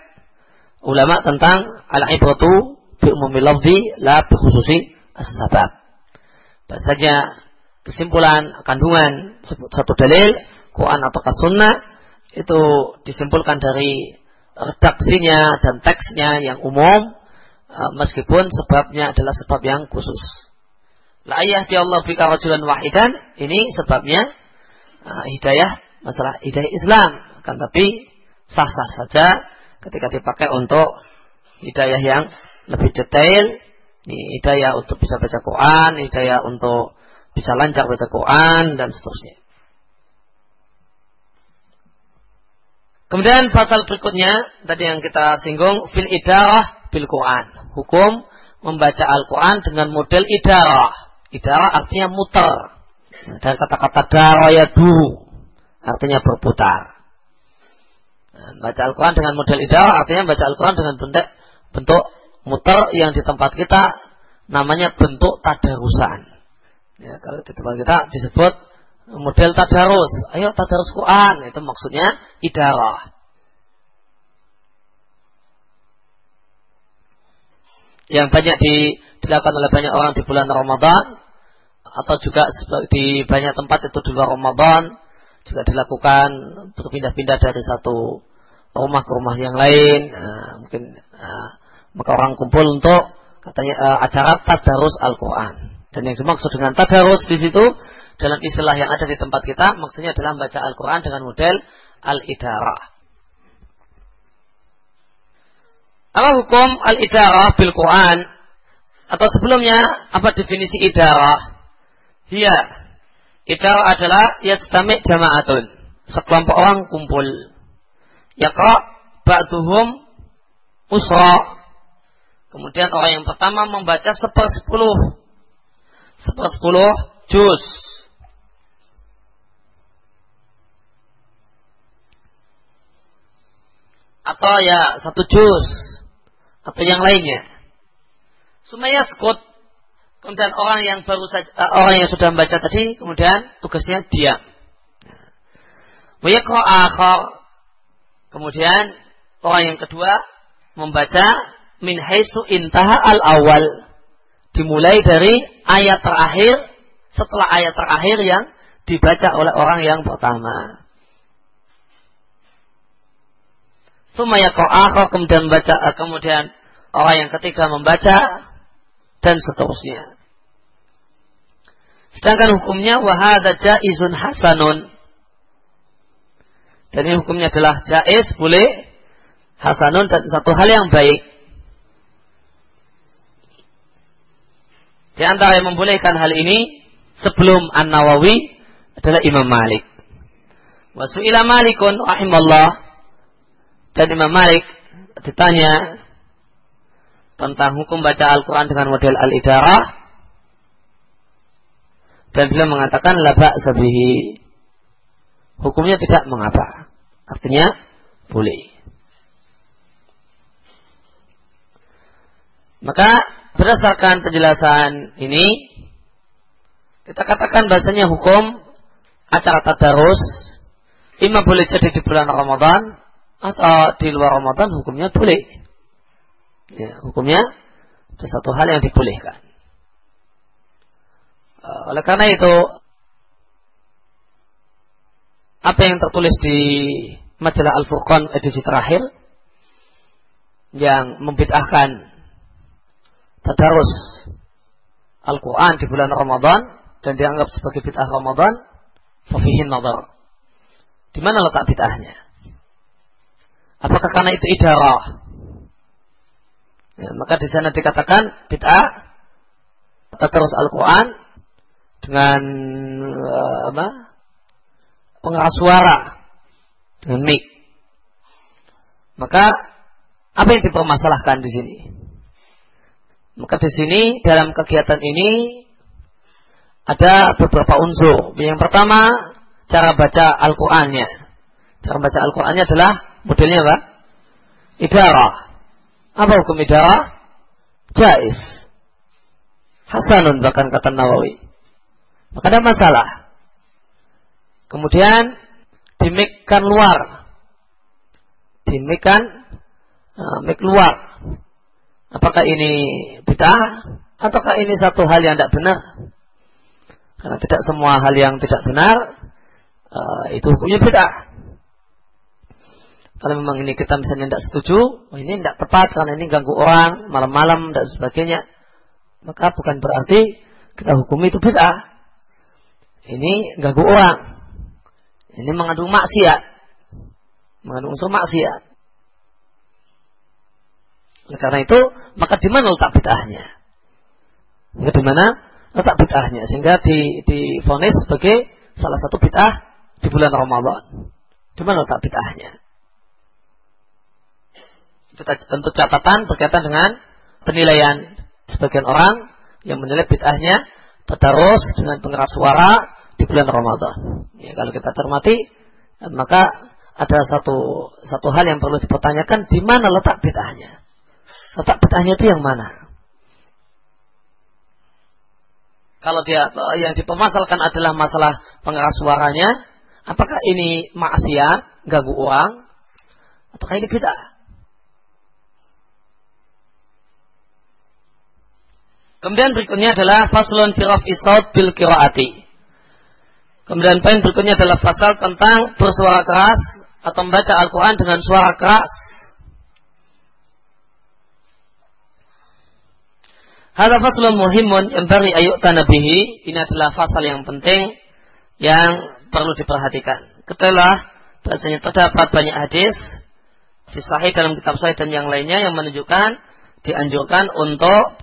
ulama tentang al-ibratu bi umumil lafzi la bi khususi as-sabab. Bahasanya kesimpulan kandungan satu dalil Quran atau sunnah itu disimpulkan dari redaksinya dan teksnya yang umum meskipun sebabnya adalah sebab yang khusus. La ayah di Allah bika rajulan wahidan ini sebabnya uh, hidayah masalah hidayah Islam kan tapi sah-sah saja ketika dipakai untuk hidayah yang lebih detail ini hidayah untuk bisa baca Quran, hidayah untuk bisa lancar baca Quran dan seterusnya. Kemudian pasal berikutnya tadi yang kita singgung fil idarah bil Quran. Hukum membaca Al-Quran dengan model idarah. Idarah artinya muter. Dari kata-kata darayadu artinya berputar. Baca Al-Quran dengan model idarah artinya baca Al-Quran dengan bentuk bentuk muter yang di tempat kita namanya bentuk tadarusan. Ya, kalau di tempat kita disebut model tadarus. Ayo tadarus Quran. Itu maksudnya idarah. Yang banyak dilakukan oleh banyak orang di bulan Ramadan atau juga di banyak tempat itu di luar Ramadan juga dilakukan berpindah-pindah dari satu rumah ke rumah yang lain. Nah, mungkin nah, maka orang kumpul untuk katanya uh, acara tadarus Al-Quran. Dan yang dimaksud dengan tadarus di situ dalam istilah yang ada di tempat kita maksudnya adalah membaca Al-Quran dengan model al-idarah. Apa hukum al-idarah bil Quran? Atau sebelumnya apa definisi idarah? Iya. Idarah adalah yajtami' jama'atun. Sekelompok orang kumpul. Yaqra' ba'duhum usra' Kemudian orang yang pertama membaca sepersepuluh. Sepersepuluh juz. Atau ya satu juz. Atau yang lainnya. Sumaya skut. Kemudian orang yang baru saja, uh, orang yang sudah membaca tadi, kemudian tugasnya diam. Wayakro akhar. Kemudian orang yang kedua membaca min haisu intaha al awal dimulai dari ayat terakhir setelah ayat terakhir yang dibaca oleh orang yang pertama. Sumaya akhir kemudian baca kemudian orang yang ketiga membaca dan seterusnya. Sedangkan hukumnya wahada jaizun hasanun. Dan ini hukumnya adalah jaiz boleh hasanun dan satu hal yang baik. Di antara yang membolehkan hal ini sebelum An-Nawawi adalah Imam Malik. Wasu'ila Malikun rahimallah dan Imam Malik ditanya tentang hukum baca Al-Quran dengan model Al-Idarah. Dan beliau mengatakan laba sabihi hukumnya tidak mengapa. Artinya boleh. Maka berdasarkan penjelasan ini kita katakan bahasanya hukum acara tadarus. Imam boleh jadi di bulan Ramadan atau di luar Ramadan hukumnya boleh. Ya, hukumnya ada satu hal yang dibolehkan. Eh, oleh karena itu apa yang tertulis di majalah Al-Furqan edisi terakhir yang membid'ahkan tadarus Al-Quran di bulan Ramadan dan dianggap sebagai bid'ah Ramadan, fafihin nazar. Di mana letak bid'ahnya? Apakah karena itu idarah? Ya, maka di sana dikatakan bid'ah tadarus Al-Quran dengan uh, apa? pengeras suara dengan mic. Maka apa yang dipermasalahkan di sini? Maka di sini dalam kegiatan ini ada beberapa unsur. Yang pertama, cara baca Al-Qur'annya. Cara baca Al-Qur'annya adalah modelnya apa? Idarah. Apa hukum idarah? Jais. hasanun bahkan kata Nawawi. Maka ada masalah. Kemudian dimikkan luar. Dimikkan uh, mik luar. Apakah ini bid'ah ataukah ini satu hal yang tidak benar? Karena tidak semua hal yang tidak benar uh, itu hukumnya bid'ah. Kalau memang ini kita misalnya tidak setuju, oh ini tidak tepat karena ini ganggu orang malam-malam dan sebagainya, maka bukan berarti kita hukum itu bid'ah. Ini ganggu orang. Ini mengandung maksiat. Mengandung unsur maksiat. Oleh karena itu, maka di mana letak bid'ahnya? Maka di mana letak bid'ahnya? Sehingga di difonis sebagai salah satu bid'ah di bulan Ramadan. Di mana letak bid'ahnya? Tentu catatan berkaitan dengan penilaian sebagian orang yang menilai bid'ahnya terus dengan pengeras suara di bulan Ramadan. Ya, kalau kita cermati, maka ada satu satu hal yang perlu dipertanyakan di mana letak bid'ahnya. Letak bid'ahnya itu yang mana? Kalau dia yang dipermasalkan adalah masalah pengeras suaranya, apakah ini maksiat, ganggu orang, ataukah ini bid'ah? Kemudian berikutnya adalah faslun firaf isaud bil kiraati. Kemudian poin berikutnya adalah pasal tentang bersuara keras atau membaca Al-Quran dengan suara keras. Hada faslun muhimun yang bari ayuk tanabihi. Ini adalah fasal yang penting yang perlu diperhatikan. Ketelah bahasanya terdapat banyak hadis Fisahi dalam kitab sahih dan yang lainnya yang menunjukkan dianjurkan untuk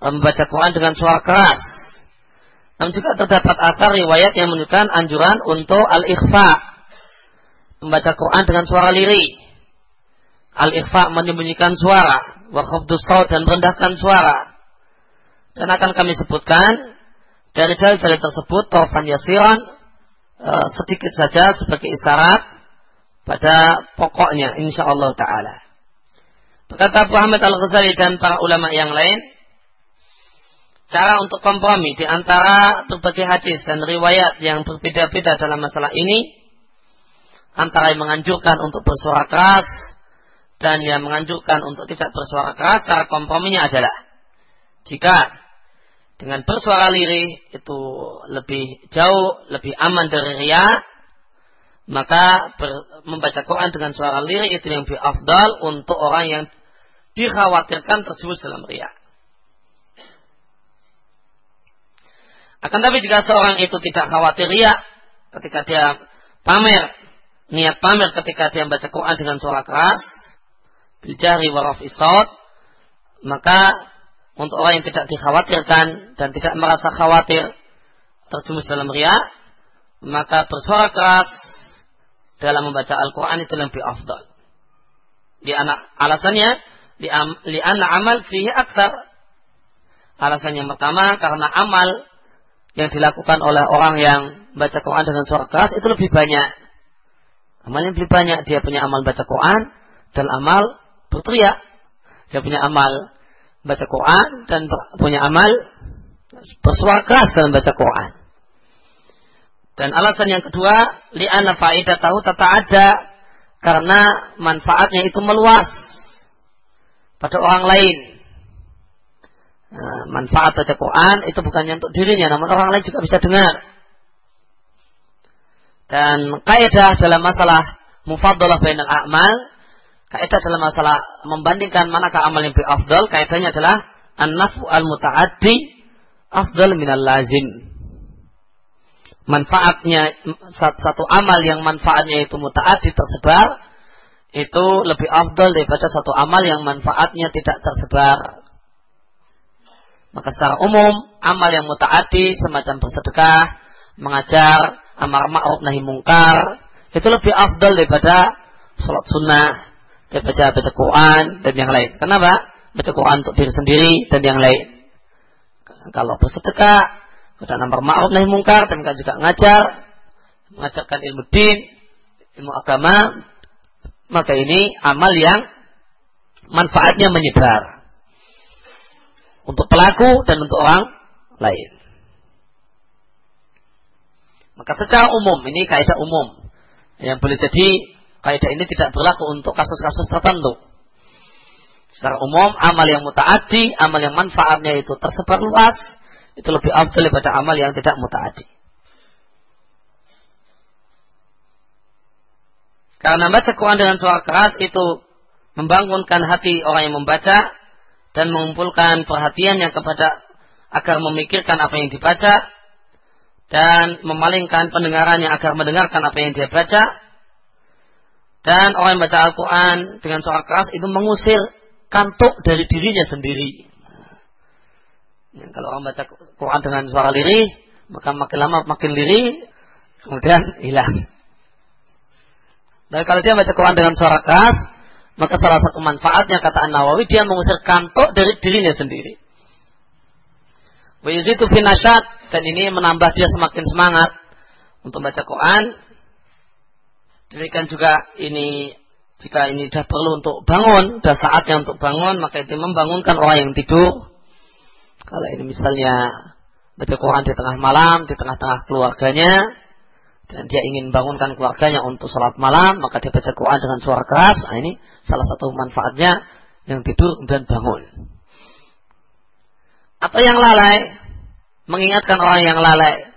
membaca Quran dengan suara keras namun juga terdapat asar riwayat yang menunjukkan anjuran untuk al-ikhfa. Membaca Quran dengan suara liri. Al-ikhfa menyembunyikan suara. Wa khubdus dan merendahkan suara. Dan akan kami sebutkan dari dalil-dalil tersebut tofan yasiran e, sedikit saja sebagai isyarat pada pokoknya insya Allah taala. Berkata Abu Ahmad Al-Ghazali dan para ulama yang lain, cara untuk kompromi di antara berbagai hadis dan riwayat yang berbeda-beda dalam masalah ini antara yang menganjurkan untuk bersuara keras dan yang menganjurkan untuk tidak bersuara keras cara komprominya adalah jika dengan bersuara lirih itu lebih jauh, lebih aman dari ria, maka ber, membaca Quran dengan suara lirih itu yang lebih afdal untuk orang yang dikhawatirkan terjebus dalam ria. Akan tapi jika seorang itu tidak khawatir ya ketika dia pamer, niat pamer ketika dia membaca Quran dengan suara keras, bijari waraf isot, maka untuk orang yang tidak dikhawatirkan dan tidak merasa khawatir terjumus dalam ria, maka bersuara keras dalam membaca Al-Quran itu lebih afdal. Di anak alasannya di anak amal fihi aksar. Alasan yang pertama karena amal yang dilakukan oleh orang yang baca Quran dengan suara keras itu lebih banyak. Amalnya lebih banyak. Dia punya amal baca Quran dan amal berteriak. Dia punya amal baca Quran dan punya amal bersuara keras dalam baca Quran. Dan alasan yang kedua, li'anna faedah tahu tata ada karena manfaatnya itu meluas pada orang lain. Nah, manfaat baca Quran itu bukannya untuk dirinya, namun orang lain juga bisa dengar. Dan kaidah dalam masalah mufaddalah bainal a'mal, kaidah dalam masalah membandingkan manakah amal yang lebih afdal, kaidahnya adalah an-nafu al-muta'addi afdal minal lazim. Manfaatnya satu amal yang manfaatnya itu muta'addi tersebar itu lebih afdal daripada satu amal yang manfaatnya tidak tersebar. Maka secara umum amal yang mutaati semacam bersedekah, mengajar, amar ma'ruf nahi mungkar itu lebih afdal daripada sholat sunnah, daripada baca Quran dan yang lain. Kenapa? Baca Quran untuk diri sendiri dan yang lain. Kalau bersedekah, kita amar ma'ruf nahi mungkar dan juga ngajar, mengajarkan ilmu din, ilmu agama, maka ini amal yang manfaatnya menyebar. Untuk pelaku dan untuk orang lain. Maka secara umum ini kaidah umum yang boleh jadi kaidah ini tidak berlaku untuk kasus-kasus tertentu. Secara umum amal yang mutaati, amal yang manfaatnya itu tersebar luas, itu lebih afdal daripada amal yang tidak mutaati. Karena baca Quran dengan suara keras itu membangunkan hati orang yang membaca dan mengumpulkan perhatiannya kepada agar memikirkan apa yang dibaca dan memalingkan pendengarannya agar mendengarkan apa yang dia baca dan orang yang baca Al-Quran dengan suara keras itu mengusir kantuk dari dirinya sendiri. Ya, kalau orang baca Quran dengan suara lirih, maka makin lama makin lirih, kemudian hilang. Dan kalau dia baca Quran dengan suara keras, maka salah satu manfaatnya kata An Nawawi dia mengusir kantuk dari dirinya sendiri. itu finasyat dan ini menambah dia semakin semangat untuk baca Quran. Demikian juga ini jika ini sudah perlu untuk bangun, sudah saatnya untuk bangun, maka itu membangunkan orang yang tidur. Kalau ini misalnya baca Quran di tengah malam, di tengah-tengah keluarganya, dan dia ingin bangunkan keluarganya untuk sholat malam, maka dia baca Quran dengan suara keras. Nah, ini salah satu manfaatnya yang tidur dan bangun. Atau yang lalai, mengingatkan orang yang lalai.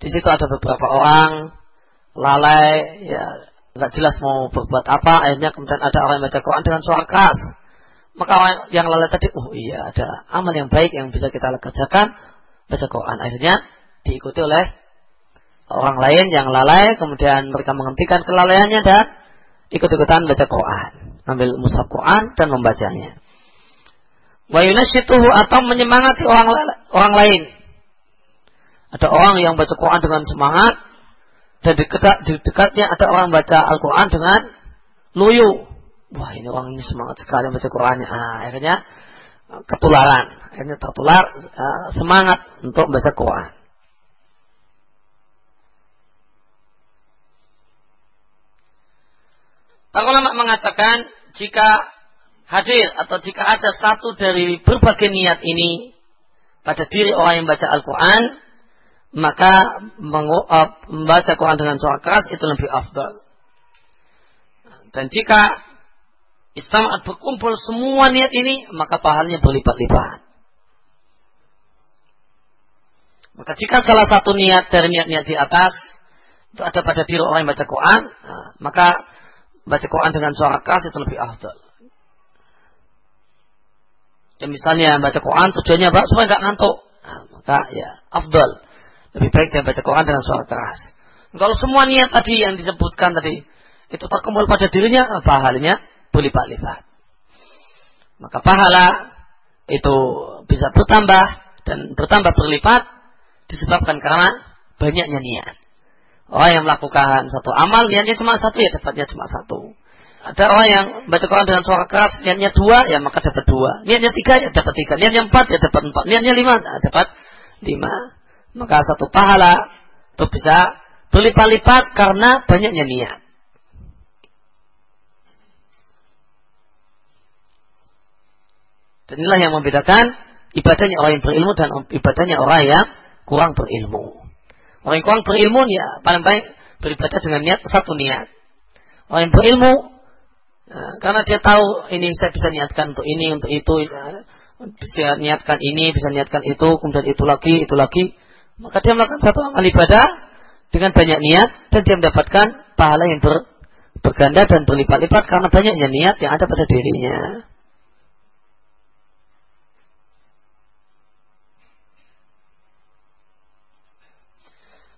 Di situ ada beberapa orang lalai, ya nggak jelas mau berbuat apa. Akhirnya kemudian ada orang yang baca Quran dengan suara keras. Maka orang yang lalai tadi, oh iya ada amal yang baik yang bisa kita kerjakan, baca Quran. Akhirnya diikuti oleh orang lain yang lalai, kemudian mereka menghentikan kelalaiannya dan ikut-ikutan baca Quran. Ambil mushaf Quran dan membacanya. Wa yunashituhu atau menyemangati orang, orang lain. Ada orang yang baca Quran dengan semangat dan di, dekat, dekatnya ada orang baca Al-Quran dengan luyu. Wah ini orang ini semangat sekali baca Qurannya. Ah, akhirnya ketularan, akhirnya tertular uh, semangat untuk baca Quran. Para ulama mengatakan jika hadir atau jika ada satu dari berbagai niat ini pada diri orang yang baca Al-Quran, maka uh, membaca Quran dengan suara keras itu lebih afdal. Dan jika Islam berkumpul semua niat ini, maka pahalanya berlipat-lipat. Maka jika salah satu niat dari niat-niat di atas itu ada pada diri orang yang baca Quran, nah, maka baca Quran dengan suara keras itu lebih afdal. Ya misalnya baca Quran tujuannya apa? Supaya nggak ngantuk. Nah, maka ya afdal. Lebih baik dia baca Quran dengan suara keras. Kalau semua niat tadi yang disebutkan tadi itu terkumpul pada dirinya, pahalanya berlipat-lipat. Maka pahala itu bisa bertambah dan bertambah berlipat disebabkan karena banyaknya niat. Orang yang melakukan satu amal, niatnya cuma satu, ya dapatnya cuma satu. Ada orang yang baca Quran dengan suara keras, niatnya dua, ya maka dapat dua. Niatnya tiga, ya dapat tiga. Niatnya empat, ya dapat empat. Niatnya lima, ya dapat lima. Maka satu pahala itu bisa berlipat-lipat karena banyaknya niat. Dan inilah yang membedakan ibadahnya orang yang berilmu dan ibadahnya orang yang kurang berilmu. Orang yang kurang berilmu ya paling baik beribadah dengan niat satu niat. Orang yang berilmu ya, karena dia tahu ini saya bisa niatkan untuk ini untuk itu ya, bisa niatkan ini bisa niatkan itu kemudian itu lagi itu lagi maka dia melakukan satu amal ibadah dengan banyak niat dan dia mendapatkan pahala yang ber, berganda dan berlipat-lipat karena banyaknya niat yang ada pada dirinya.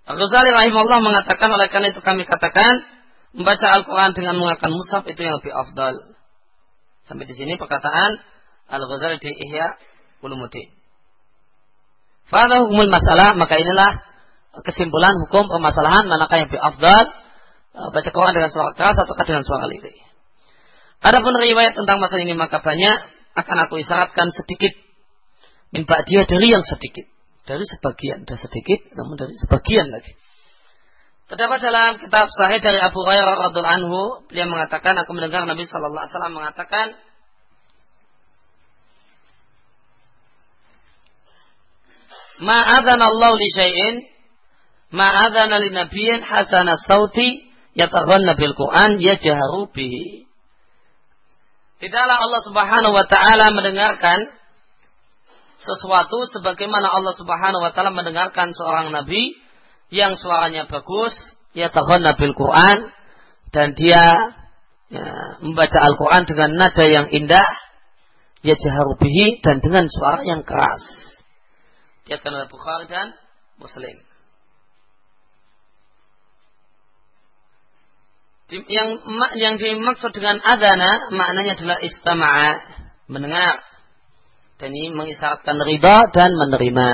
Al-Ghazali rahimahullah mengatakan oleh karena itu kami katakan membaca Al-Quran dengan menggunakan mushaf itu yang lebih afdal. Sampai di sini perkataan Al-Ghazali di Ihya Ulumuddin. Fadha hukumul masalah, maka inilah kesimpulan hukum permasalahan manakah yang lebih afdal eh, baca Quran dengan suara keras atau dengan suara lirih. Adapun riwayat tentang masalah ini maka banyak akan aku isyaratkan sedikit minta dia dari yang sedikit dari sebagian, dari sedikit, namun dari sebagian lagi. Terdapat dalam kitab Sahih dari Abu Hurairah radhiallahu anhu, beliau mengatakan, aku mendengar Nabi Shallallahu Alaihi Wasallam mengatakan, Ma'adana Allah li syai'in ma'adana li nabiyyin hasana sauti yataghanna bil Qur'an yajharu bihi. Tidaklah Allah Subhanahu wa taala mendengarkan sesuatu sebagaimana Allah Subhanahu wa taala mendengarkan seorang nabi yang suaranya bagus, yataghanna bil Qur'an dan dia ya, membaca Al-Quran dengan nada yang indah, ya jaharubihi dan dengan suara yang keras. Diatkan oleh Bukhari dan Muslim. Yang yang dimaksud dengan adana maknanya adalah istama'a, mendengar. Ini mengisyaratkan ridha dan menerima.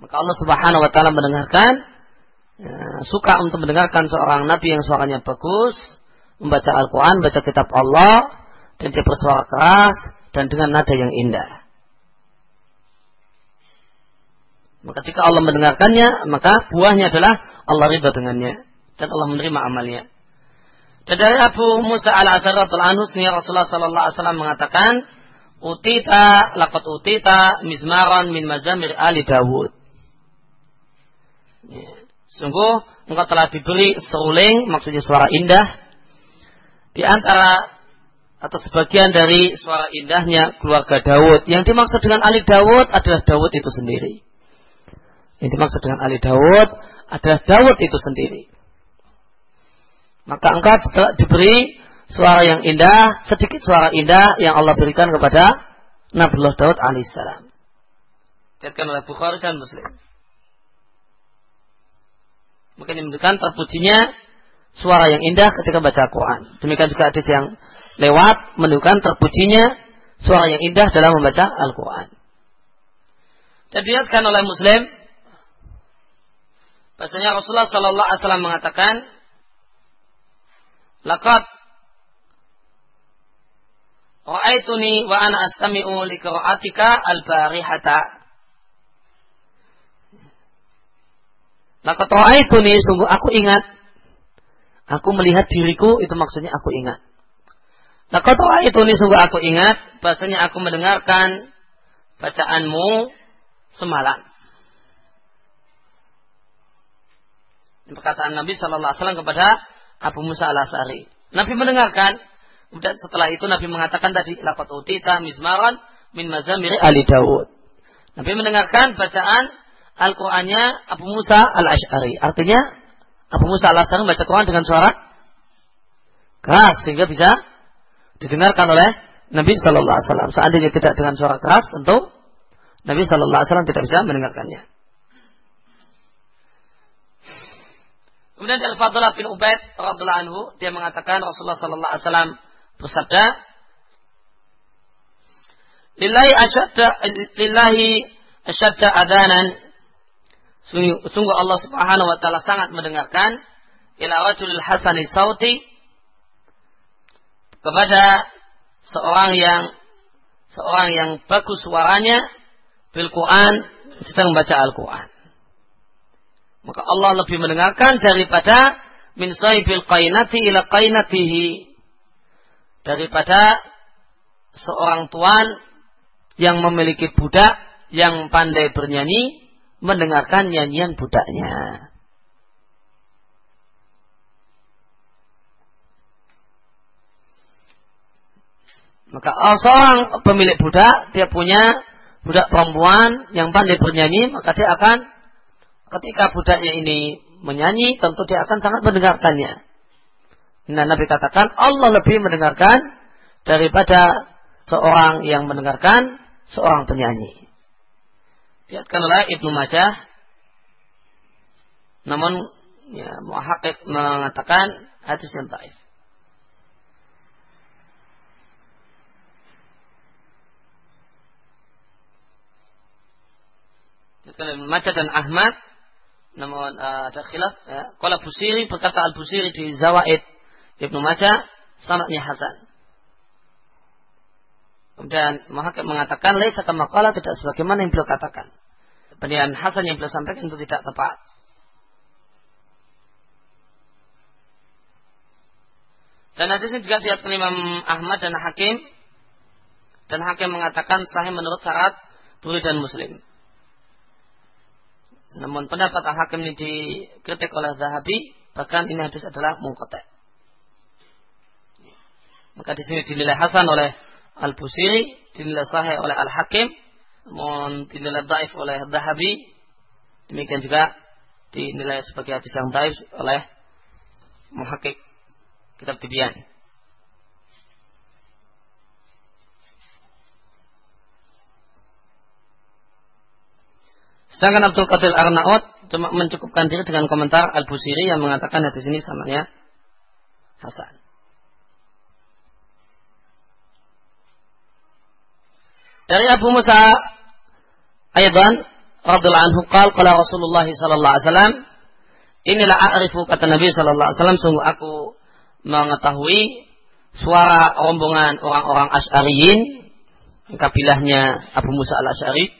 Maka Allah Subhanahu wa taala mendengarkan ya, suka untuk mendengarkan seorang nabi yang suaranya bagus, membaca Al-Quran, baca kitab Allah, dan dia bersuara keras dan dengan nada yang indah. Maka jika Allah mendengarkannya, maka buahnya adalah Allah ridha dengannya dan Allah menerima amalnya. Dan dari Abu Musa al Asar anhu Rasulullah sallallahu alaihi wasallam mengatakan, "Utita laqad utita mizmaran min mazamir ali Dawud." Ya. Sungguh engkau telah diberi seruling, maksudnya suara indah, di antara atau sebagian dari suara indahnya keluarga Daud. Yang dimaksud dengan Ali Daud adalah Daud itu sendiri. Yang dimaksud dengan Ali Daud adalah Daud itu sendiri. Maka engkau telah diberi suara yang indah, sedikit suara indah yang Allah berikan kepada Nabiullah Daud alaihissalam. Dikatakan oleh Bukhari dan Muslim. Ini menunjukkan terpujinya suara yang indah ketika baca Al-Quran. Demikian juga hadis yang lewat menunjukkan terpujinya suara yang indah dalam membaca Al-Quran. Dan dilihatkan oleh Muslim, bahasanya Rasulullah Sallallahu Alaihi Wasallam mengatakan, Lakat Ra'aituni wa ana astami'u li al-barihata Maka itu nih sungguh aku ingat. Aku melihat diriku itu maksudnya aku ingat. Itu nih sungguh aku ingat. Bahasanya aku mendengarkan bacaanmu semalam. Perkataan Nabi Shallallahu Alaihi Wasallam kepada Abu Musa al Asari. Nabi mendengarkan. Kemudian setelah itu Nabi mengatakan tadi lapat utita mizmaran min mazamir ali Dawud. Nabi mendengarkan bacaan Al-Qur'annya Abu Musa Al-Ash'ari. Artinya Abu Musa Al-Ash'ari membaca Quran dengan suara keras sehingga bisa didengarkan oleh Nabi Shallallahu Alaihi Wasallam. Seandainya tidak dengan suara keras, tentu Nabi Shallallahu Alaihi Wasallam tidak bisa mendengarkannya. Kemudian dari Fadullah bin Ubaid radhiallahu anhu dia mengatakan Rasulullah Shallallahu Alaihi Wasallam bersabda, "Lillahi asyadda lillahi asyadda adanan Sungguh, Allah Subhanahu wa taala sangat mendengarkan ila rajulil hasani sauti kepada seorang yang seorang yang bagus suaranya bil Quran sedang membaca Al-Quran. Maka Allah lebih mendengarkan daripada min saibil qainati ila qainatihi daripada seorang tuan yang memiliki budak yang pandai bernyanyi mendengarkan nyanyian budaknya. Maka oh, seorang pemilik budak, dia punya budak perempuan yang pandai bernyanyi, maka dia akan ketika budaknya ini menyanyi, tentu dia akan sangat mendengarkannya. Nah, Nabi katakan Allah lebih mendengarkan daripada seorang yang mendengarkan seorang penyanyi. Diatkan oleh Ibnu Majah. Namun ya, mengatakan hadis yang taif. Ibnu Majah dan Ahmad namun uh, ada khilaf ya. Qala Busiri berkata Al Busiri di Zawaid Ibnu Majah sanadnya hasan. Kemudian Muhakkik mengatakan laisa kama qala tidak sebagaimana yang beliau katakan. Penilaian Hasan yang beliau sampaikan itu tidak tepat. Dan hadis ini juga dilihat Imam Ahmad dan Hakim. Dan Hakim mengatakan sahih menurut syarat Bukhari dan Muslim. Namun pendapat Al-Hakim ini dikritik oleh Zahabi, bahkan ini hadis adalah mungkotek. Maka di sini dinilai Hasan oleh Al-Busiri, dinilai Sahih oleh Al-Hakim, namun dinilai Daif oleh Zahabi, demikian juga dinilai sebagai hadis yang daif oleh Muhakkik kitab Tibian. Sedangkan Abdul Qadir Arnaud cuma mencukupkan diri dengan komentar Al-Busiri yang mengatakan hadis ini samanya Hasan. Dari Abu Musa Aydan radhiyallahu anhu qala qala Rasulullah sallallahu alaihi wasallam inilah a'rifu kata Nabi sallallahu alaihi wasallam sungguh aku mengetahui suara rombongan orang-orang Asy'ariyin kabilahnya Abu Musa al-Asy'ari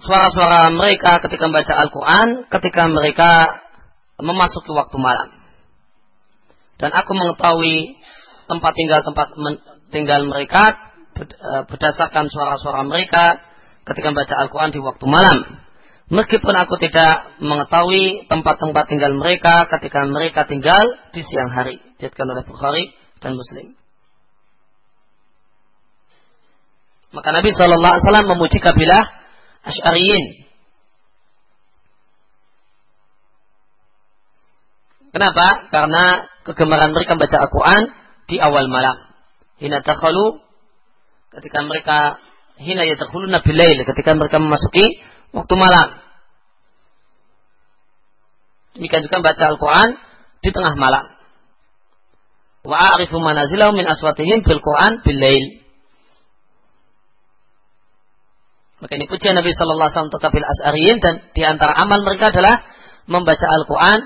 suara-suara mereka ketika membaca Al-Quran, ketika mereka memasuki waktu malam. Dan aku mengetahui tempat tinggal tempat tinggal mereka e, berdasarkan suara-suara mereka ketika membaca Al-Quran di waktu malam. Meskipun aku tidak mengetahui tempat-tempat tinggal mereka ketika mereka tinggal di siang hari. Diatkan oleh Bukhari dan Muslim. Maka Nabi SAW memuji kabilah Asy'ariyin. Kenapa? Karena kegemaran mereka membaca Al-Quran di awal malam. Hina takhalu ketika mereka hina yadkhuluna bilail ketika mereka memasuki waktu malam. Demikian juga membaca Al-Quran di tengah malam. Wa a'rifu manazilahum min aswatihim bil Quran bilail. Maka ini pujian Nabi Shallallahu Alaihi Wasallam tetapi asariyin dan di antara amal mereka adalah membaca Al-Quran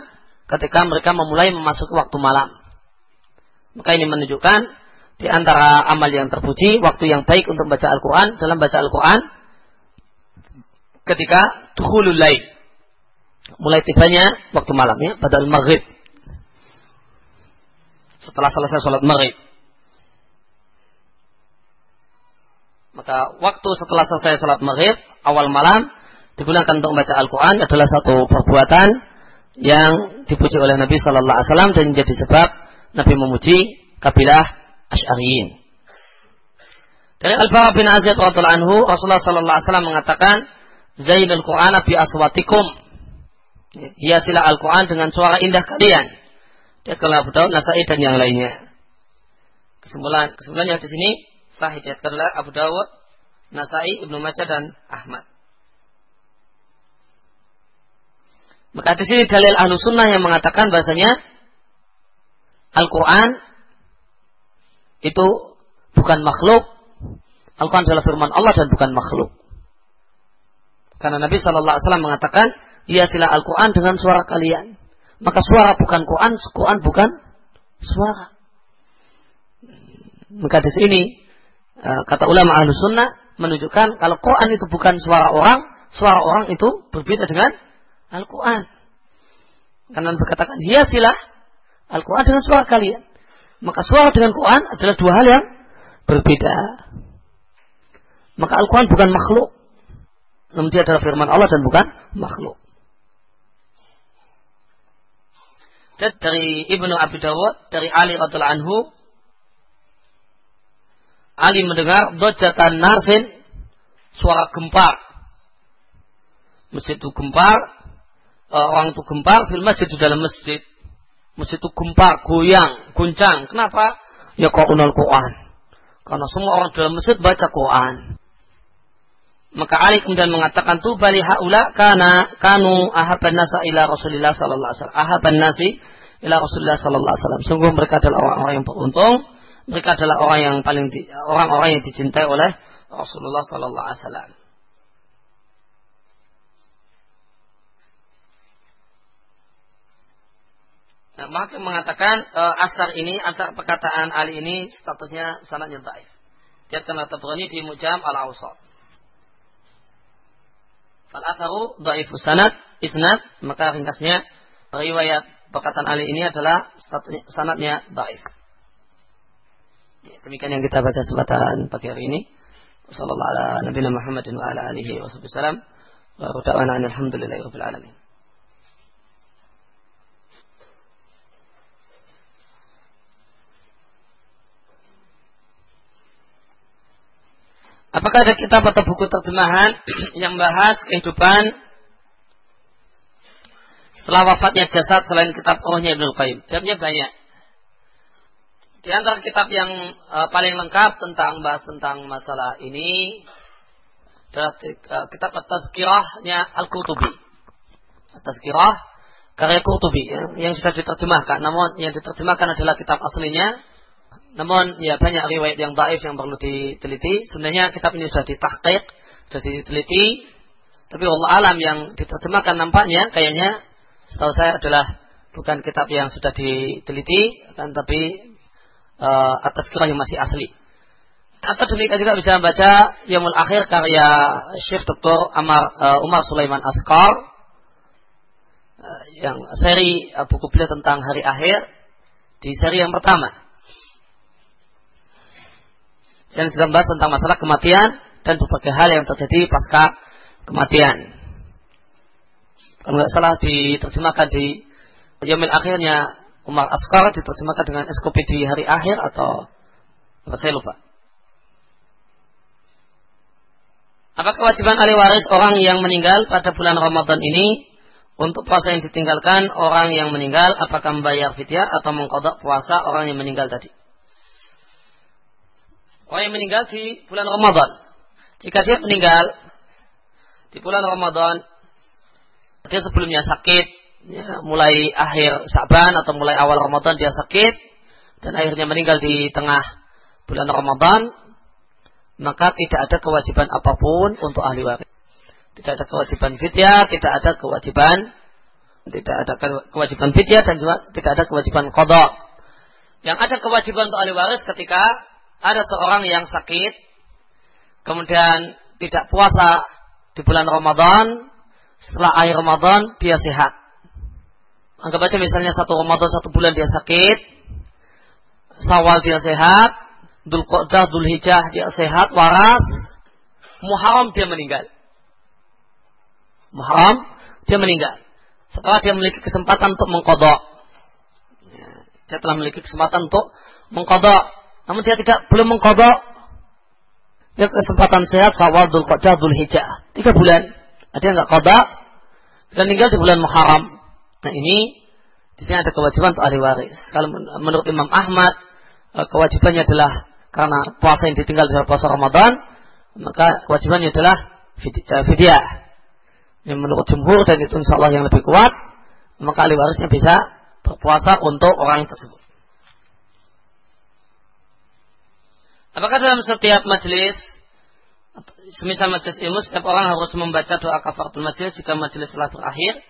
ketika mereka memulai memasuki waktu malam. Maka ini menunjukkan di antara amal yang terpuji, waktu yang baik untuk membaca Al-Quran dalam baca Al-Quran ketika tuhulul lain. Mulai tibanya waktu malam ya, pada maghrib. Setelah selesai sholat maghrib. Maka waktu setelah selesai salat maghrib, awal malam, digunakan untuk membaca Al-Quran adalah satu perbuatan yang dipuji oleh Nabi Sallallahu Alaihi Wasallam dan menjadi sebab Nabi memuji kabilah Ash'ariyin. Dari Al-Bara bin Azid radhiallahu anhu, Rasulullah Sallallahu Alaihi Wasallam mengatakan, Zainul Quran bi aswatikum. Hiasilah Al-Quran dengan suara indah kalian. Dia kalau Abu Nasai dan yang lainnya. Kesimpulan, kesimpulannya di sini sahih diriwayatkan oleh Abu Dawud, Nasai, Ibnu Majah dan Ahmad. Maka di sini dalil ahlu sunnah yang mengatakan bahasanya Al-Quran itu bukan makhluk. Al-Quran adalah firman Allah dan bukan makhluk. Karena Nabi Shallallahu Alaihi Wasallam mengatakan, ya sila Al-Quran dengan suara kalian. Maka suara bukan Quran, Quran bukan suara. Maka di sini kata ulama ahlu sunnah menunjukkan kalau Quran itu bukan suara orang, suara orang itu berbeda dengan Al-Quran. Karena berkatakan hiasilah Al-Quran dengan suara kalian. Maka suara dengan Quran adalah dua hal yang berbeda. Maka Al-Quran bukan makhluk. Namun dia adalah firman Allah dan bukan makhluk. Dan dari Ibnu Abi Dawud, dari Ali radhiallahu anhu, Ali mendengar dojatan narsin suara gempar. Masjid itu gempar, e, orang itu gempar, film masjid di dalam masjid. Masjid itu gempar, goyang, guncang. Kenapa? Ya Qur'anul Quran. Karena semua orang dalam masjid baca Quran. Maka Ali kemudian mengatakan tuh bali haula karena kanu ahaban nasa ila Rasulillah sallallahu alaihi wasallam. Ahaban nasi ila Rasulillah sallallahu alaihi wasallam. Sungguh mereka adalah orang-orang yang beruntung mereka adalah orang yang paling orang-orang yang dicintai oleh Rasulullah Sallallahu Alaihi Wasallam. Nah, maka mengatakan e, asar ini, asar perkataan Ali ini statusnya sanadnya daif. Dia telah terberani di Mujam al-Awsat. Fal asaru daifus sanad, isnad, maka ringkasnya riwayat perkataan Ali ini adalah sanadnya daif. Demikian yang kita baca kesempatan pagi hari ini. Sallallahu ala nabiyina Muhammadin. Apakah ada kitab atau buku terjemahan yang bahas kehidupan setelah wafatnya jasad selain kitab rohnya Ibnu Qayyim? Jawabnya banyak. Di antara kitab yang uh, paling lengkap tentang bahas tentang masalah ini adalah uh, kitab At-Tazkirahnya Al-Qurtubi. At-Tazkirah karya Qurtubi ya, yang sudah diterjemahkan. Namun yang diterjemahkan adalah kitab aslinya namun ya banyak riwayat yang daif yang perlu diteliti. Sebenarnya kitab ini sudah ditahqiq, sudah diteliti. Tapi Allah alam yang diterjemahkan nampaknya kayaknya setahu saya adalah bukan kitab yang sudah diteliti, akan tapi uh, atas kira yang masih asli. Atau demikian juga bisa membaca Yamul Akhir karya Syekh Dr. Amar, uh, Umar Sulaiman Askar uh, yang seri uh, buku beliau tentang hari akhir di seri yang pertama yang sedang membahas tentang masalah kematian dan berbagai hal yang terjadi pasca kematian. Kalau nggak salah diterjemahkan di Yomil akhirnya Umar Askar diterjemahkan dengan SKP di hari akhir atau apa saya lupa. Apa kewajiban ahli waris orang yang meninggal pada bulan Ramadan ini untuk puasa yang ditinggalkan orang yang meninggal apakah membayar fidyah atau mengkodok puasa orang yang meninggal tadi? Orang yang meninggal di bulan Ramadan. Jika dia meninggal di bulan Ramadan, dia sebelumnya sakit, ya, mulai akhir Sa'ban atau mulai awal Ramadan dia sakit, dan akhirnya meninggal di tengah bulan Ramadan, maka tidak ada kewajiban apa pun untuk ahli waris. Tidak ada kewajiban fidyah, tidak ada kewajiban tidak ada kewajiban fidyah dan juga tidak ada kewajiban kodok. Yang ada kewajiban untuk ahli waris ketika ada seorang yang sakit, kemudian tidak puasa di bulan Ramadan, setelah akhir Ramadan dia sehat. Anggap aja misalnya satu Ramadan satu bulan dia sakit, Sawal dia sehat, Dul Qa'dah, Dul Hijjah dia sehat, waras, Muharram dia meninggal. Muharram dia meninggal. Setelah dia memiliki kesempatan untuk mengkodok. Ya, dia telah memiliki kesempatan untuk mengkodok namun dia tidak belum mengkodok ya kesempatan sehat sawal dul qadah dul hijjah tiga bulan ada yang nggak kodok dan tinggal di bulan Muharram nah ini di sini ada kewajiban untuk ahli waris. Kalau menurut Imam Ahmad e, kewajibannya adalah karena puasa yang ditinggal dalam puasa Ramadan maka kewajibannya adalah e, fidyah. Yang menurut jumhur dan itu insya Allah yang lebih kuat maka ahli warisnya bisa berpuasa untuk orang tersebut. Apakah dalam setiap majelis semisal majelis ilmu setiap orang harus membaca doa kafaratul majelis jika majelis telah berakhir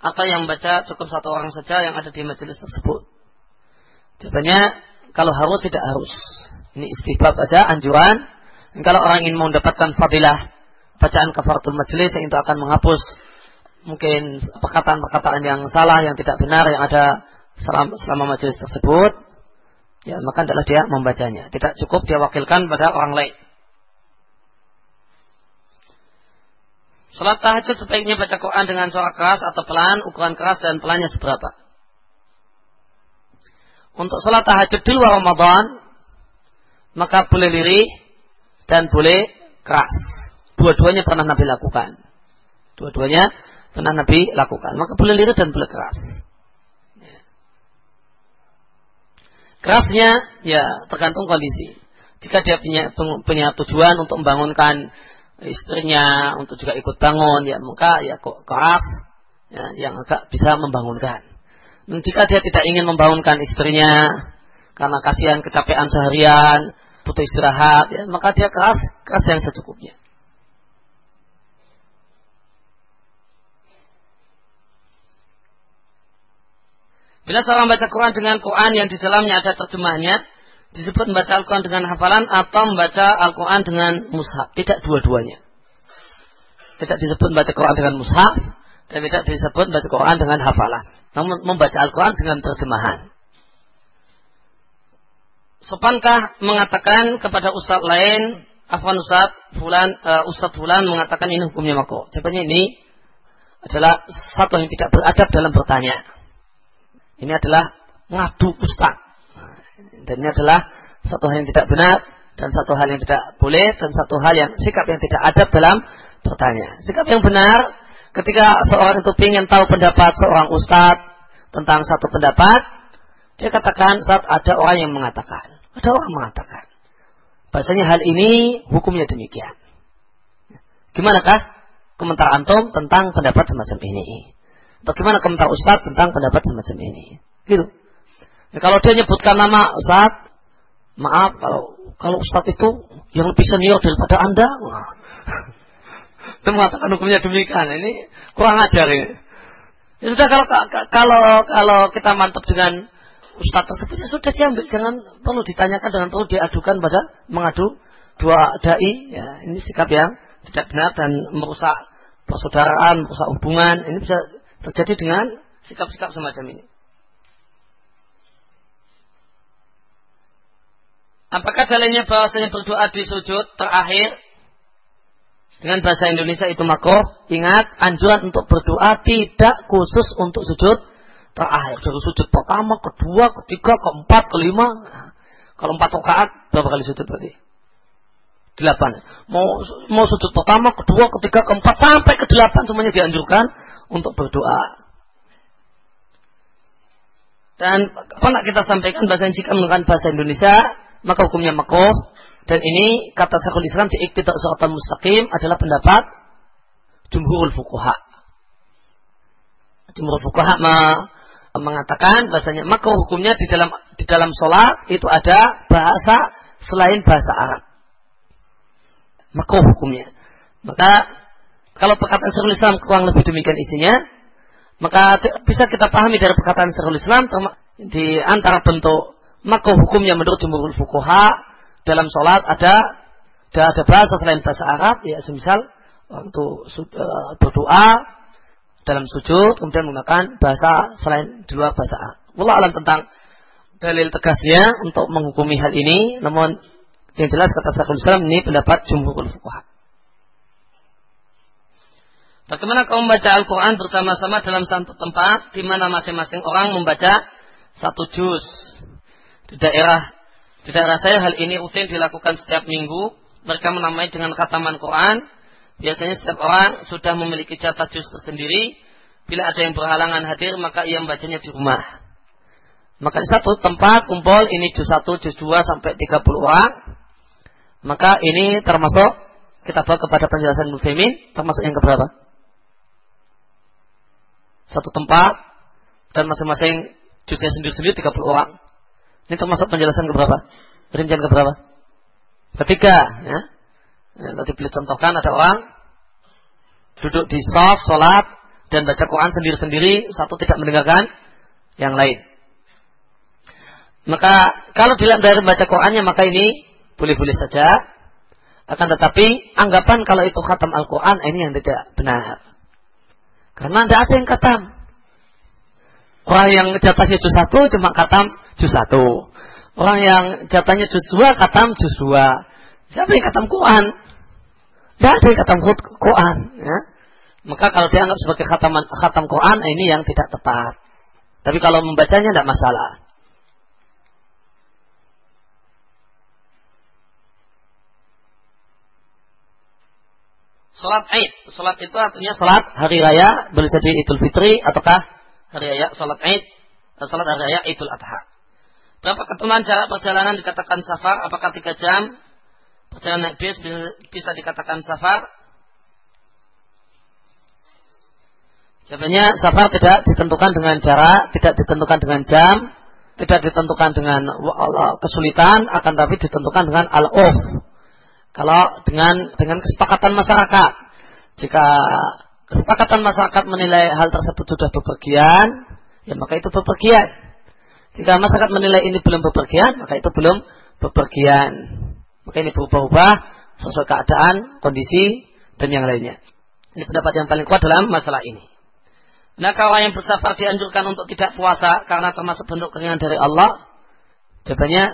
atau yang membaca cukup satu orang saja yang ada di majelis tersebut? Jawabannya kalau harus tidak harus. Ini istihbab saja anjuran. Dan kalau orang ingin mendapatkan fadilah bacaan kafaratul majelis yang itu akan menghapus mungkin perkataan-perkataan yang salah yang tidak benar yang ada selama, selama majelis tersebut ya maka adalah dia membacanya. Tidak cukup dia wakilkan pada orang lain. Salat tahajud sebaiknya baca Quran dengan suara keras atau pelan, ukuran keras dan pelannya seberapa. Untuk salat tahajud di luar Ramadan, maka boleh lirih dan boleh keras. Dua-duanya pernah Nabi lakukan. Dua-duanya pernah Nabi lakukan. Maka boleh lirih dan boleh keras. Kerasnya ya tergantung kondisi. Jika dia punya punya tujuan untuk membangunkan istrinya untuk juga ikut bangun ya maka ya kok keras ya, yang agak bisa membangunkan. Dan jika dia tidak ingin membangunkan istrinya karena kasihan kecapean seharian, butuh istirahat, ya, maka dia keras keras yang secukupnya. Bila seorang baca Quran dengan Quran yang di dalamnya ada terjemahnya, disebut membaca Al-Quran dengan hafalan atau membaca Al-Quran dengan mushaf. Tidak dua-duanya. Tidak disebut membaca Quran dengan mushaf dan tidak disebut membaca Quran dengan hafalan. Namun membaca Al-Quran dengan terjemahan. Sopankah mengatakan kepada ustadz lain Afwan Ustaz, Fulan, uh, Ustaz Fulan mengatakan ini hukumnya makruh. Jawabannya ini adalah satu yang tidak beradab dalam bertanya. Ini adalah ngadu Ustaz. Dan ini adalah satu hal yang tidak benar dan satu hal yang tidak boleh dan satu hal yang sikap yang tidak adab dalam bertanya. Sikap yang benar ketika seorang itu ingin tahu pendapat seorang ustadz tentang satu pendapat, dia katakan saat ada orang yang mengatakan, ada orang mengatakan. Bahasanya hal ini hukumnya demikian. Gimanakah komentar antum tentang pendapat semacam ini? Atau gimana komentar Ustaz tentang pendapat semacam ini? Gitu. Ya, kalau dia nyebutkan nama Ustaz, maaf kalau kalau Ustaz itu yang lebih senior daripada Anda, itu mengatakan hukumnya demikian. Ini kurang ajar ini. Ya sudah kalau kalau kalau kita mantap dengan ustadz tersebut ya sudah diambil jangan perlu ditanyakan dan perlu diadukan pada mengadu dua dai ya ini sikap yang tidak benar dan merusak persaudaraan merusak hubungan ini bisa terjadi dengan sikap-sikap semacam ini apakah dalilnya bahwasanya berdoa di sujud terakhir dengan bahasa Indonesia itu makroh ingat anjuran untuk berdoa tidak khusus untuk sujud terakhir dari sujud pertama, kedua, ketiga, keempat, kelima. kalau empat rakaat berapa kali sujud berarti? Delapan. Mau mau sujud pertama, kedua, ketiga, keempat sampai ke delapan semuanya dianjurkan untuk berdoa. Dan apa nak kita sampaikan bahasa jika menggunakan bahasa Indonesia maka hukumnya makruh dan ini kata Syekhul Islam di Iqtidak Suratul Mustaqim adalah pendapat jumhurul fuqaha. Jumhurul fuqaha mengatakan bahasanya maka hukumnya di dalam di dalam sholat itu ada bahasa selain bahasa Arab. Maka hukumnya. Maka kalau perkataan Syekhul Islam kurang lebih demikian isinya, maka bisa kita pahami dari perkataan Syekhul Islam di antara bentuk maka hukumnya menurut jumhur fukuha dalam sholat ada ada, ada bahasa selain bahasa Arab ya semisal untuk uh, berdoa dalam sujud kemudian menggunakan bahasa selain di bahasa Arab. Allah alam tentang dalil tegasnya untuk menghukumi hal ini, namun yang jelas kata Syekhul Islam ini pendapat jumhur fuqaha. Bagaimana kau membaca Al-Quran bersama-sama dalam satu tempat di mana masing-masing orang membaca satu juz. Di daerah di daerah saya hal ini rutin dilakukan setiap minggu. Mereka menamai dengan kataman Quran Biasanya setiap orang sudah memiliki jatah juz tersendiri. Bila ada yang berhalangan hadir, maka ia membacanya di rumah. Maka di satu tempat kumpul ini juz satu, juz dua sampai tiga puluh orang. Maka ini termasuk kita bawa kepada penjelasan muslimin termasuk yang keberapa? Satu tempat dan masing-masing juznya sendiri-sendiri tiga puluh orang. Ini termasuk penjelasan keberapa? Rincian keberapa? Ketiga, ya. Ya, tadi beliau contohkan ada orang duduk di soft, sholat, dan baca Quran sendiri-sendiri, satu tidak mendengarkan yang lain. Maka kalau dilihat dari baca Qurannya maka ini boleh-boleh saja. Akan tetapi anggapan kalau itu khatam Al-Quran ini yang tidak benar. Karena tidak ada yang khatam. Orang yang jatahnya juz satu cuma khatam juz satu. Orang yang jatahnya juz dua khatam juz dua. Siapa yang khatam Quran? Tidak ada yang khatam Quran. Ya. Maka kalau dianggap sebagai khataman, khatam Quran, ini yang tidak tepat. Tapi kalau membacanya tidak masalah. Salat Aid. Salat itu artinya salat hari raya, boleh jadi Idul Fitri ataukah hari raya salat Aid, salat hari raya Idul Adha. Berapa ketentuan jarak perjalanan dikatakan safar? Apakah tiga jam, Perjalanan naik bis bisa dikatakan safar. Jawabannya safar tidak ditentukan dengan jarak, tidak ditentukan dengan jam, tidak ditentukan dengan kesulitan, akan tapi ditentukan dengan al-uf. Kalau dengan dengan kesepakatan masyarakat, jika kesepakatan masyarakat menilai hal tersebut sudah bepergian, ya maka itu bepergian. Jika masyarakat menilai ini belum bepergian, maka itu belum bepergian. Maka ini berubah-ubah sesuai keadaan, kondisi, dan yang lainnya. Ini pendapat yang paling kuat dalam masalah ini. Nah kalau yang bersafar dianjurkan untuk tidak puasa karena termasuk bentuk keringan dari Allah. Jawabannya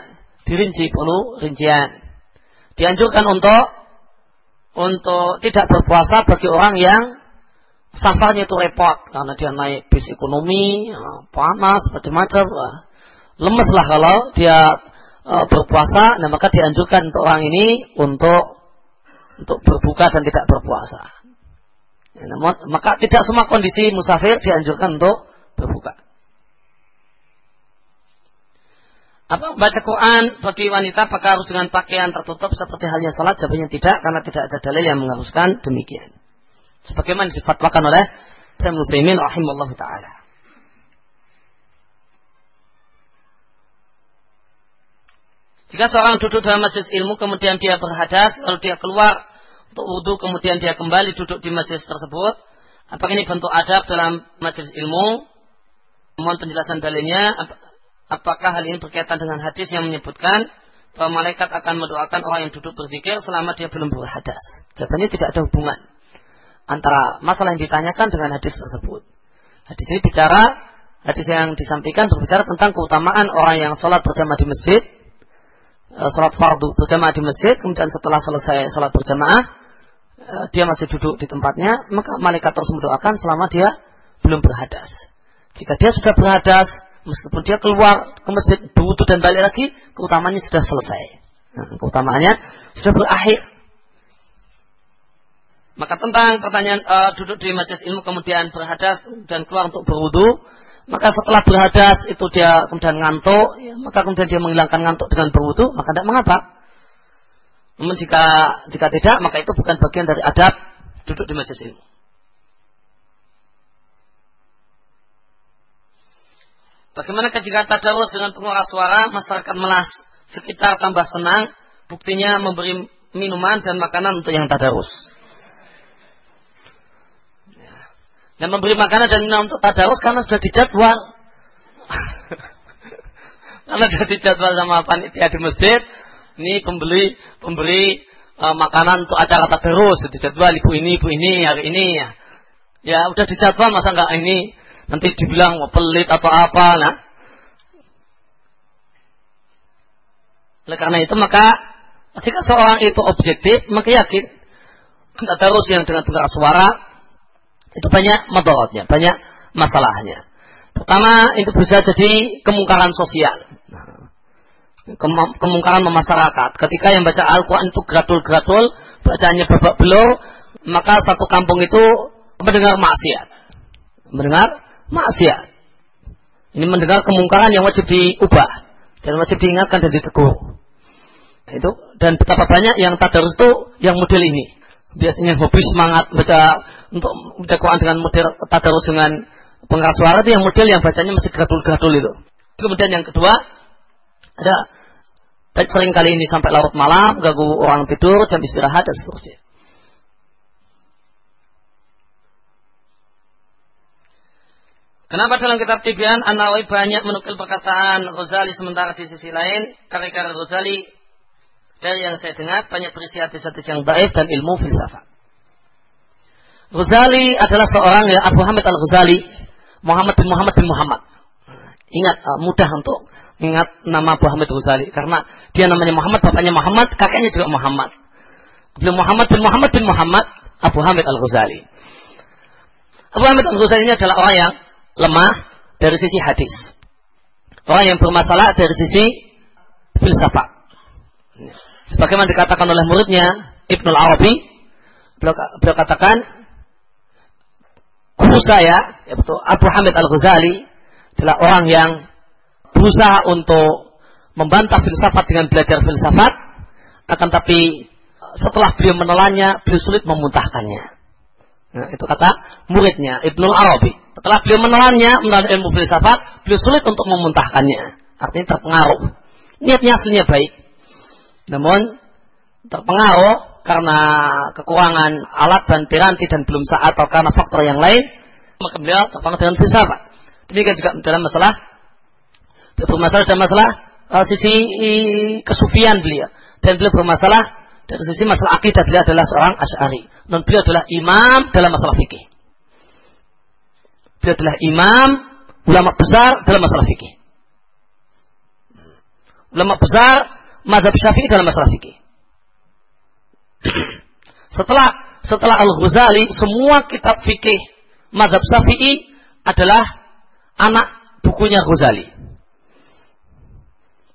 dirinci perlu rincian. dianjurkan untuk untuk tidak berpuasa bagi orang yang safarnya itu repot karena dia naik bis ekonomi, ya, panas, macam-macam. Lemes lah kalau dia e, berpuasa, nah maka dianjurkan untuk orang ini untuk untuk berbuka dan tidak berpuasa. Ya, namun, maka tidak semua kondisi musafir dianjurkan untuk berbuka. Apa baca Quran bagi wanita apakah harus dengan pakaian tertutup seperti halnya salat? Jawabannya tidak karena tidak ada dalil yang mengharuskan demikian. Sebagaimana difatwakan oleh Syekh Muslimin rahimallahu taala. Jika seorang duduk dalam majlis ilmu kemudian dia berhadas lalu dia keluar untuk wudhu kemudian dia kembali duduk di majlis tersebut, apakah ini bentuk adab dalam majlis ilmu? Mohon penjelasan dalilnya. Apakah hal ini berkaitan dengan hadis yang menyebutkan bahwa malaikat akan mendoakan orang yang duduk berzikir selama dia belum berhadas? Jawabannya tidak ada hubungan antara masalah yang ditanyakan dengan hadis tersebut. Hadis ini bicara, hadis yang disampaikan berbicara tentang keutamaan orang yang sholat berjamaah di masjid, eh, sholat fardu berjamaah di masjid, kemudian setelah selesai sholat berjamaah, eh, dia masih duduk di tempatnya, maka malaikat terus mendoakan selama dia belum berhadas. Jika dia sudah berhadas, meskipun dia keluar ke masjid berwudu dan balik lagi, keutamanya sudah selesai. Nah, keutamaannya sudah berakhir. Maka tentang pertanyaan uh, duduk di majelis ilmu kemudian berhadas dan keluar untuk berwudu, maka setelah berhadas itu dia kemudian ngantuk, ya, maka kemudian dia menghilangkan ngantuk dengan berwudu, maka tidak mengapa. Namun jika jika tidak, maka itu bukan bagian dari adab duduk di majelis ilmu. Bagaimana jika tadarus dengan penguras suara, masyarakat melas sekitar tambah senang, buktinya memberi minuman dan makanan untuk yang tadarus. Dan memberi makanan dan minuman untuk tadarus karena sudah dijadwal. karena sudah dijadwal sama panitia di masjid, ini pembeli pemberi uh, makanan untuk acara tadarus, dijadwal ibu ini, ibu ini, hari ini ya. Ya udah dijadwal masa enggak ini nanti dibilang pelit atau apa nah oleh karena itu maka jika seorang itu objektif maka yakin tidak terus yang dengan tengah suara itu banyak madorotnya banyak masalahnya pertama itu bisa jadi kemungkaran sosial kemungkaran masyarakat ketika yang baca Al-Quran itu gratul-gratul bacanya babak belur maka satu kampung itu mendengar maksiat mendengar maksiat. Ini mendengar kemungkaran yang wajib diubah dan wajib diingatkan dan ditegur. Itu dan betapa banyak yang tadarus itu yang model ini. Biasanya hobi semangat baca untuk baca Quran dengan model tadarus dengan pengeras suara itu yang model yang bacanya masih gadul-gadul itu. Kemudian yang kedua ada sering kali ini sampai larut malam, ganggu orang tidur, jam istirahat dan seterusnya. Kenapa dalam kitab Tibian An-Nawawi banyak menukil perkataan Ghazali sementara di sisi lain karya-karya Ghazali dari yang saya dengar banyak berisi hadis-hadis yang baik dan ilmu filsafat. Ghazali adalah seorang yang Abu Hamid Al-Ghazali Muhammad bin Muhammad bin Muhammad. Ingat uh, mudah untuk ingat nama Abu Hamid Ghazali karena dia namanya Muhammad, bapaknya Muhammad, kakeknya juga Muhammad. Beliau Muhammad bin Muhammad bin Muhammad Abu Hamid Al-Ghazali. Abu Hamid Al-Ghazali ini adalah orang yang lemah dari sisi hadis. Orang yang bermasalah dari sisi filsafat. Sebagaimana dikatakan oleh muridnya Ibnul Arabi, beliau, beliau katakan, guru saya, yaitu Abu Hamid Al-Ghazali, adalah orang yang berusaha untuk membantah filsafat dengan belajar filsafat, akan tapi setelah beliau menelannya, beliau sulit memuntahkannya. Nah, itu kata muridnya Ibnul Arabi. Setelah beliau menelannya, menelan ilmu filsafat, beliau sulit untuk memuntahkannya. Artinya terpengaruh. Niatnya aslinya baik. Namun terpengaruh karena kekurangan alat dan piranti dan belum saat atau karena faktor yang lain, maka beliau terpengaruh dengan filsafat. Demikian juga dalam masalah bermasalah dalam masalah uh, sisi kesufian beliau dan beliau bermasalah dari sisi masalah akidah beliau adalah seorang asyari. Dan beliau adalah imam dalam masalah fikih. Beliau adalah imam, ulama besar dalam masalah fikih. Ulama besar, mazhab syafi'i dalam masalah fikih. Setelah setelah Al-Ghazali, semua kitab fikih madhab Syafi'i adalah anak bukunya Ghazali.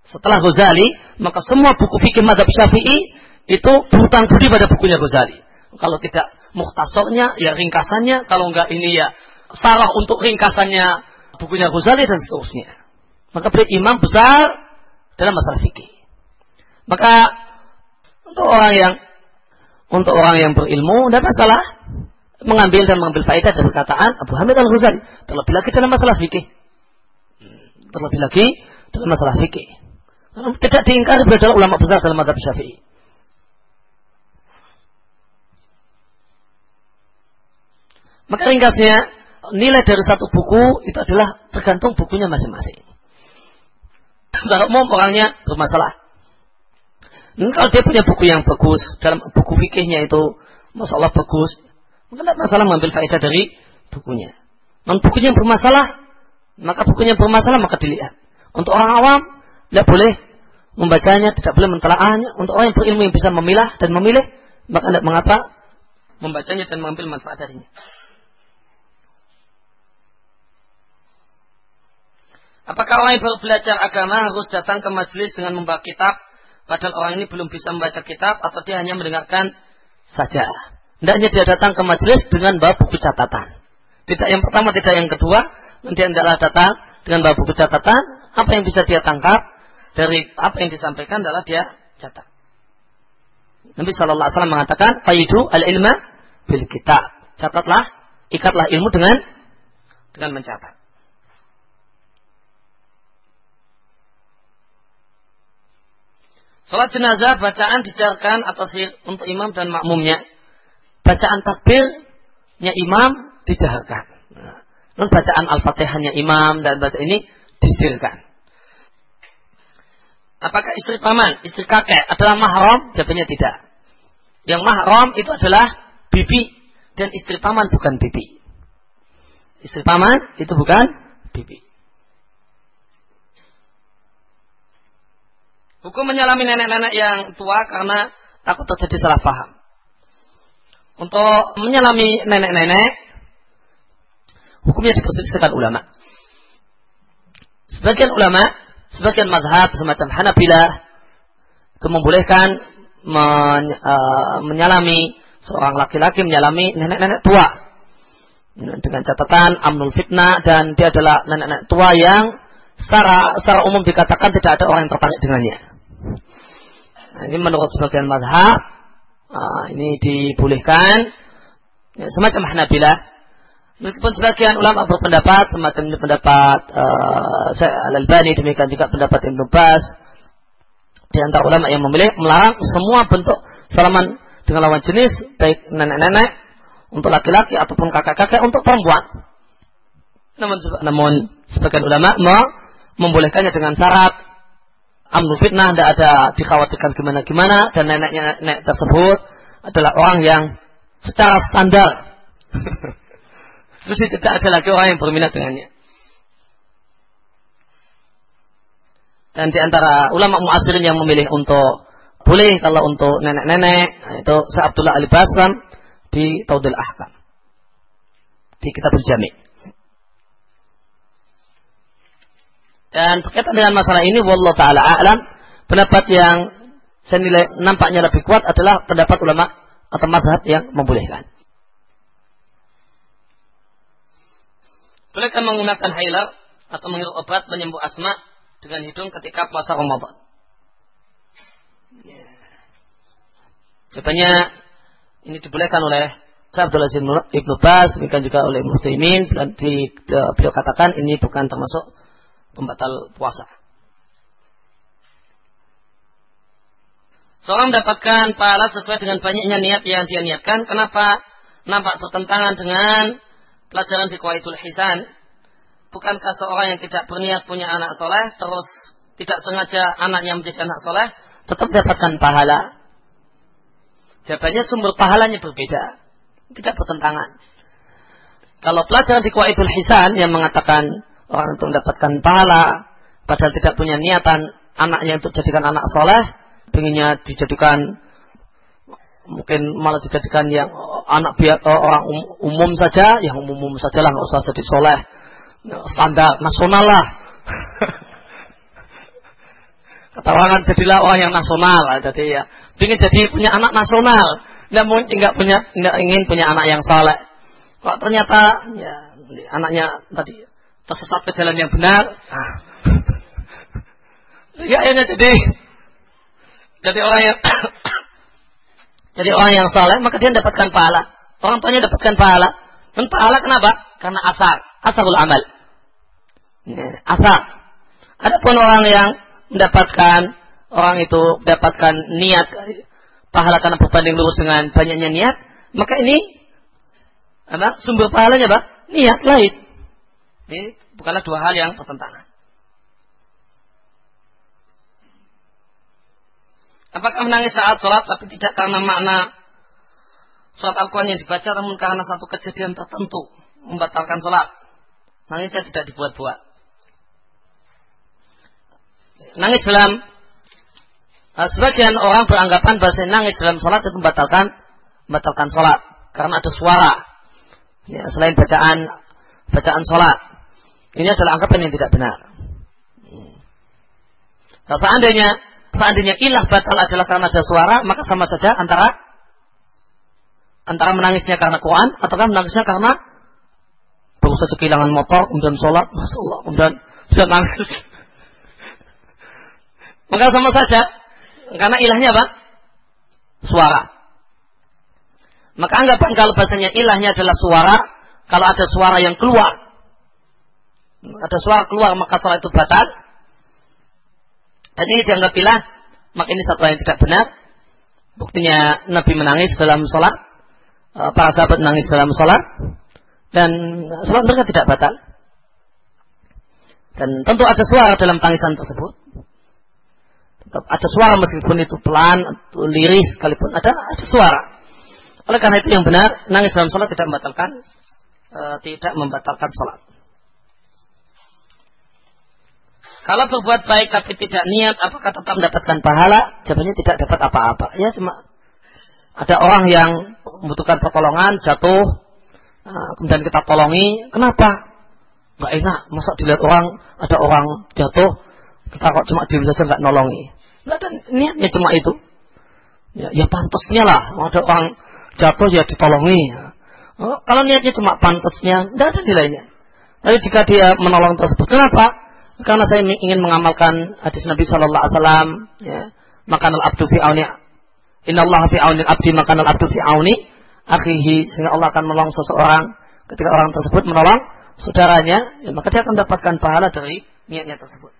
Setelah Ghazali, maka semua buku fikih madhab Syafi'i itu berhutang budi pada bukunya Ghazali. Kalau tidak muhtasornya, ya ringkasannya. Kalau enggak ini ya salah untuk ringkasannya bukunya Ghazali dan seterusnya. Maka beliau imam besar dalam masalah fikih. Maka untuk orang yang untuk orang yang berilmu tidak masalah mengambil dan mengambil faedah dari perkataan Abu Hamid Al Ghazali. Terlebih lagi dalam masalah fikih. Terlebih lagi dalam masalah fikih. Tidak diingkari beliau adalah ulama besar dalam madhab syafi'i. Maka ringkasnya, nilai dari satu buku itu adalah tergantung bukunya masing-masing. Kalau mau orangnya bermasalah. Kalau dia punya buku yang bagus, dalam buku fikihnya itu masalah bagus, maka tidak masalah mengambil faedah dari bukunya. Non bukunya bermasalah, maka bukunya bermasalah maka dilihat. Untuk orang awam, tidak boleh membacanya, tidak boleh mentelaahnya. Untuk orang yang berilmu yang bisa memilah dan memilih, maka tidak mengapa membacanya dan mengambil manfaat darinya. Apakah orang yang baru belajar agama harus datang ke majelis dengan membawa kitab, padahal orang ini belum bisa membaca kitab, atau dia hanya mendengarkan saja? Hendaknya dia datang ke majelis dengan bawa buku catatan. Tidak yang pertama, tidak yang kedua. Dia hendaklah datang dengan bawa buku catatan. Apa yang bisa dia tangkap dari apa yang disampaikan adalah dia catat. Nabi Shallallahu Alaihi Wasallam mengatakan, "Faidu al ilma bil kitab." Catatlah, ikatlah ilmu dengan dengan mencatat. Salat jenazah bacaan dijarkan atau untuk imam dan makmumnya. Bacaan takbirnya imam dijaharkan. Nah, bacaan al-fatihahnya imam dan baca ini disirkan. Apakah istri paman, istri kakek adalah mahram? Jawabannya tidak. Yang mahram itu adalah bibi dan istri paman bukan bibi. Istri paman itu bukan bibi. Hukum menyalami nenek-nenek yang tua karena takut terjadi salah paham. Untuk menyalami nenek-nenek, hukumnya diperselisihkan ulama. Sebagian ulama, sebagian mazhab semacam Hanabilah itu membolehkan men, uh, menyalami seorang laki-laki menyalami nenek-nenek tua dengan catatan amnul fitnah dan dia adalah nenek-nenek tua yang secara secara umum dikatakan tidak ada orang yang tertarik dengannya. Nah, ini menurut sebagian madhab uh, ini dibolehkan ya, semacam Hanabilah. Meskipun sebagian ulama berpendapat semacam pendapat uh, Al-Albani demikian juga pendapat Ibn Bas di antara ulama yang memilih melarang semua bentuk salaman dengan lawan jenis baik nenek-nenek untuk laki-laki ataupun kakak-kakak untuk perempuan. Namun, namun sebagian ulama membolehkannya dengan syarat amnu fitnah tidak ada dikhawatirkan gimana-gimana dan neneknya nenek tersebut adalah orang yang secara standar. Terus tidak ada lagi orang yang berminat dengannya. Dan di antara ulama muasirin yang memilih untuk boleh kalau untuk nenek-nenek itu Syekh Abdullah Ali Basram di Taudil Ahkam di kitab Jami' Dan berkaitan dengan masalah ini, wallah taala a'lam, pendapat yang saya nilai nampaknya lebih kuat adalah pendapat ulama atau madhab yang membolehkan. Bolehkah menggunakan highlight atau menghirup obat penyembuh asma dengan hidung ketika puasa Ramadan? Jawabannya ini dibolehkan oleh Abdul Aziz Ibn Bas, demikian juga oleh Muslimin. Di, beliau katakan ini bukan termasuk pembatal puasa. Seorang mendapatkan pahala sesuai dengan banyaknya niat yang dia niatkan. Kenapa nampak bertentangan dengan pelajaran di Kuwaitul Hisan? Bukankah seorang yang tidak berniat punya anak soleh, terus tidak sengaja anaknya menjadi anak soleh, tetap mendapatkan pahala? Jawabannya sumber pahalanya berbeda. Tidak bertentangan. Kalau pelajaran di Kuwaitul Hisan yang mengatakan orang untuk mendapatkan pahala padahal tidak punya niatan anaknya untuk jadikan anak soleh pengennya dijadikan mungkin malah dijadikan yang anak biar orang um, umum saja, yang umum umum saja lah, nggak usah jadi soleh, standar nasional lah. Kata orang jadilah orang yang nasional, jadi ya, ingin jadi punya anak nasional, mau nggak punya nggak ingin punya anak yang soleh. Kok ternyata ya anaknya tadi tersesat ke jalan yang benar, ah. ya akhirnya jadi jadi orang yang jadi orang yang saleh maka dia mendapatkan pahala. Orang tuanya dapatkan pahala. Dan pahala kenapa? Karena asar, asarul amal. Asar. Adapun orang yang mendapatkan orang itu mendapatkan niat pahala karena berbanding lurus dengan banyaknya niat, maka ini apa? Sumber pahalanya apa? Niat lain. Ini bukanlah dua hal yang bertentangan. Apakah menangis saat sholat tapi tidak karena makna sholat Al-Quran yang dibaca namun karena satu kejadian tertentu membatalkan sholat. Nangisnya tidak dibuat-buat. Nangis dalam nah, sebagian orang beranggapan bahasa nangis dalam sholat itu membatalkan membatalkan sholat karena ada suara ya, selain bacaan bacaan sholat. Ini adalah anggapan yang tidak benar. Nah, seandainya seandainya ilah batal adalah karena ada suara, maka sama saja antara antara menangisnya karena Quran ataukah menangisnya karena baru saja kehilangan motor, kemudian sholat, masya kemudian bisa nangis. maka sama saja, karena ilahnya apa? Suara. Maka anggapan kalau bahasanya ilahnya adalah suara, kalau ada suara yang keluar, ada suara keluar maka sholat itu batal, dan ini dianggap ilah, maka ini satu yang tidak benar. Buktinya Nabi menangis dalam sholat, e, para sahabat menangis dalam sholat, dan sholat mereka tidak batal. Dan tentu ada suara dalam tangisan tersebut. Tetap ada suara meskipun itu pelan, liris, sekalipun ada, ada suara. Oleh karena itu yang benar, nangis dalam sholat tidak membatalkan, e, tidak membatalkan sholat. Kalau berbuat baik tapi tidak niat, apakah tetap mendapatkan pahala? Jawabannya tidak dapat apa-apa. Ya cuma ada orang yang membutuhkan pertolongan, jatuh, ah, kemudian kita tolongi. Kenapa? Gak enak. Masa dilihat orang, ada orang jatuh, kita kok cuma diri saja nggak nolongi. Nggak ada niatnya cuma itu. Ya, ya pantasnya lah. Ada orang jatuh ya ditolongi. Oh, kalau niatnya cuma pantasnya, nggak ada nilainya. Tapi jika dia menolong tersebut, kenapa? Karena saya ingin mengamalkan hadis Nabi Shallallahu Alaihi Wasallam, ya, makan al abdu fi auni, Inna Allah fi auni abdi makan al abdu fi auni, akhihi sehingga Allah akan menolong seseorang ketika orang tersebut menolong saudaranya, ya, maka dia akan mendapatkan pahala dari niatnya tersebut.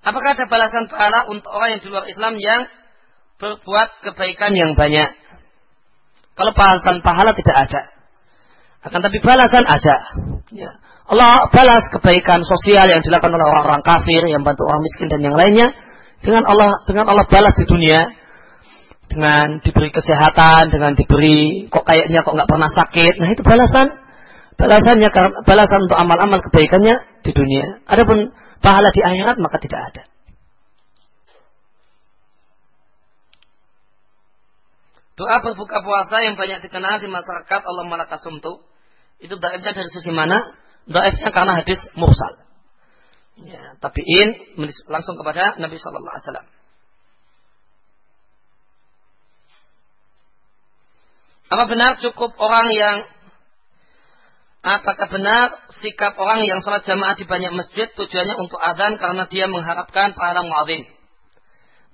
Apakah ada balasan pahala untuk orang yang di luar Islam yang berbuat kebaikan yang banyak? Kalau balasan pahala tidak ada. Akan tapi balasan ada. Ya. Allah balas kebaikan sosial yang dilakukan oleh orang-orang kafir yang bantu orang miskin dan yang lainnya dengan Allah dengan Allah balas di dunia dengan diberi kesehatan dengan diberi kok kayaknya kok nggak pernah sakit. Nah itu balasan. Balasannya balasan untuk amal-amal kebaikannya di dunia. Adapun pahala di akhirat maka tidak ada. Doa berbuka puasa yang banyak dikenal di masyarakat Allah malakasumtu itu daifnya dari sisi mana Daifnya karena hadis mursal. Ya, in langsung kepada Nabi Shallallahu Alaihi Wasallam. Apa benar cukup orang yang Apakah benar sikap orang yang sholat jamaah di banyak masjid tujuannya untuk adzan karena dia mengharapkan pahala muadzin?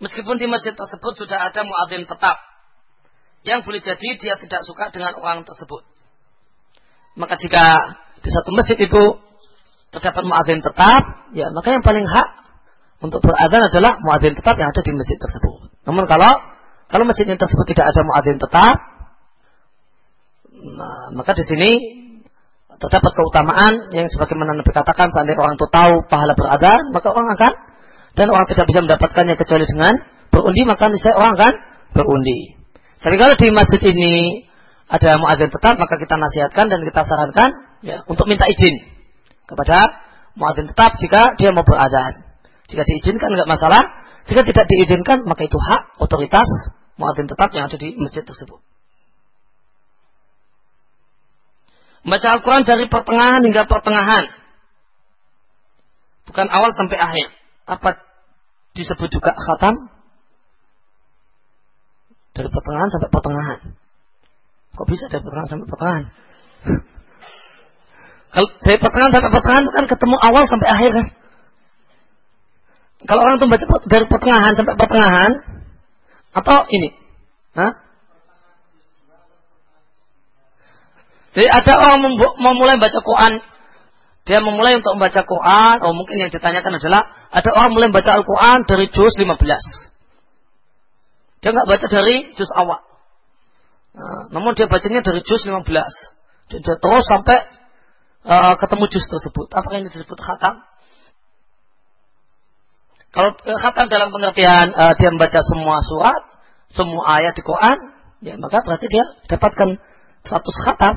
Meskipun di masjid tersebut sudah ada muadzin tetap, yang boleh jadi dia tidak suka dengan orang tersebut. Maka jika di satu masjid itu terdapat muadzin tetap, ya maka yang paling hak untuk beradzan adalah muadzin tetap yang ada di masjid tersebut. Namun kalau kalau masjid tersebut tidak ada muadzin tetap, maka di sini terdapat keutamaan yang sebagaimana Nabi katakan seandainya orang itu tahu pahala beradzan, maka orang akan dan orang tidak bisa mendapatkannya kecuali dengan berundi, maka niscaya orang akan berundi. Tapi kalau di masjid ini ada muadzin tetap, maka kita nasihatkan dan kita sarankan ya, untuk minta izin kepada muadzin tetap jika dia mau beradzan. Jika diizinkan nggak masalah. Jika tidak diizinkan maka itu hak otoritas muadzin tetap yang ada di masjid tersebut. Membaca Al-Quran dari pertengahan hingga pertengahan. Bukan awal sampai akhir. Apa disebut juga khatam? Dari pertengahan sampai pertengahan. Kok bisa dari pertengahan sampai pertengahan? Kalau dari pertengahan sampai pertengahan kan ketemu awal sampai akhir kan? Kalau orang itu baca dari pertengahan sampai pertengahan atau ini, Hah? Jadi ada orang memulai baca Quran, dia memulai untuk membaca Quran, oh mungkin yang ditanyakan adalah ada orang mulai baca Al-Quran dari juz 15. Dia nggak baca dari juz awal. Nah, namun dia bacanya dari juz 15. Dan dia terus sampai uh, ketemu juz tersebut. Apa yang disebut khatam? Kalau uh, khatam dalam pengertian uh, dia membaca semua surat, semua ayat di Quran, ya maka berarti dia dapatkan status khatam.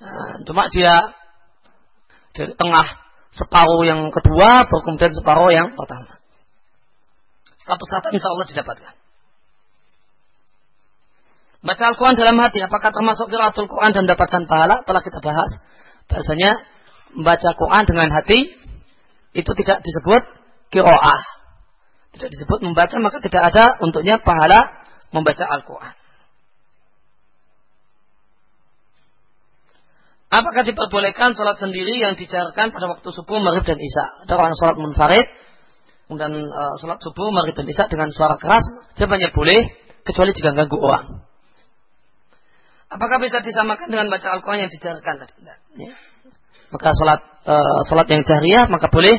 Nah, cuma dia dari tengah separuh yang kedua, baru kemudian separuh yang pertama. Status khatam insya Allah didapatkan. Baca Al-Quran dalam hati, apakah termasuk kiraatul Quran dan mendapatkan pahala? Telah kita bahas. Bahasanya, membaca Quran dengan hati, itu tidak disebut kiro'ah. Tidak disebut membaca, maka tidak ada untuknya pahala membaca Al-Quran. Apakah diperbolehkan sholat sendiri yang dijarkan pada waktu subuh, maghrib dan isya? Ada orang sholat munfarid, dan uh, sholat subuh, maghrib dan isya dengan suara keras, jawabannya boleh, kecuali jika ganggu orang. Apakah bisa disamakan dengan baca Al-Quran yang dijarkan tadi? Ya. Maka sholat, uh, sholat yang jariah, maka boleh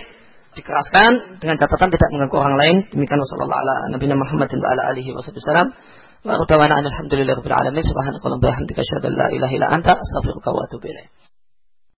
dikeraskan dengan catatan tidak mengganggu orang lain. Demikian wasallallahu ala Nabi Muhammadin wa ala alihi wa sallam. Wa utawana alhamdulillahi rabbil alamin subhanakallahumma wa bihamdika asyhadu an la ilaha illa anta astaghfiruka wa atubu ilaik.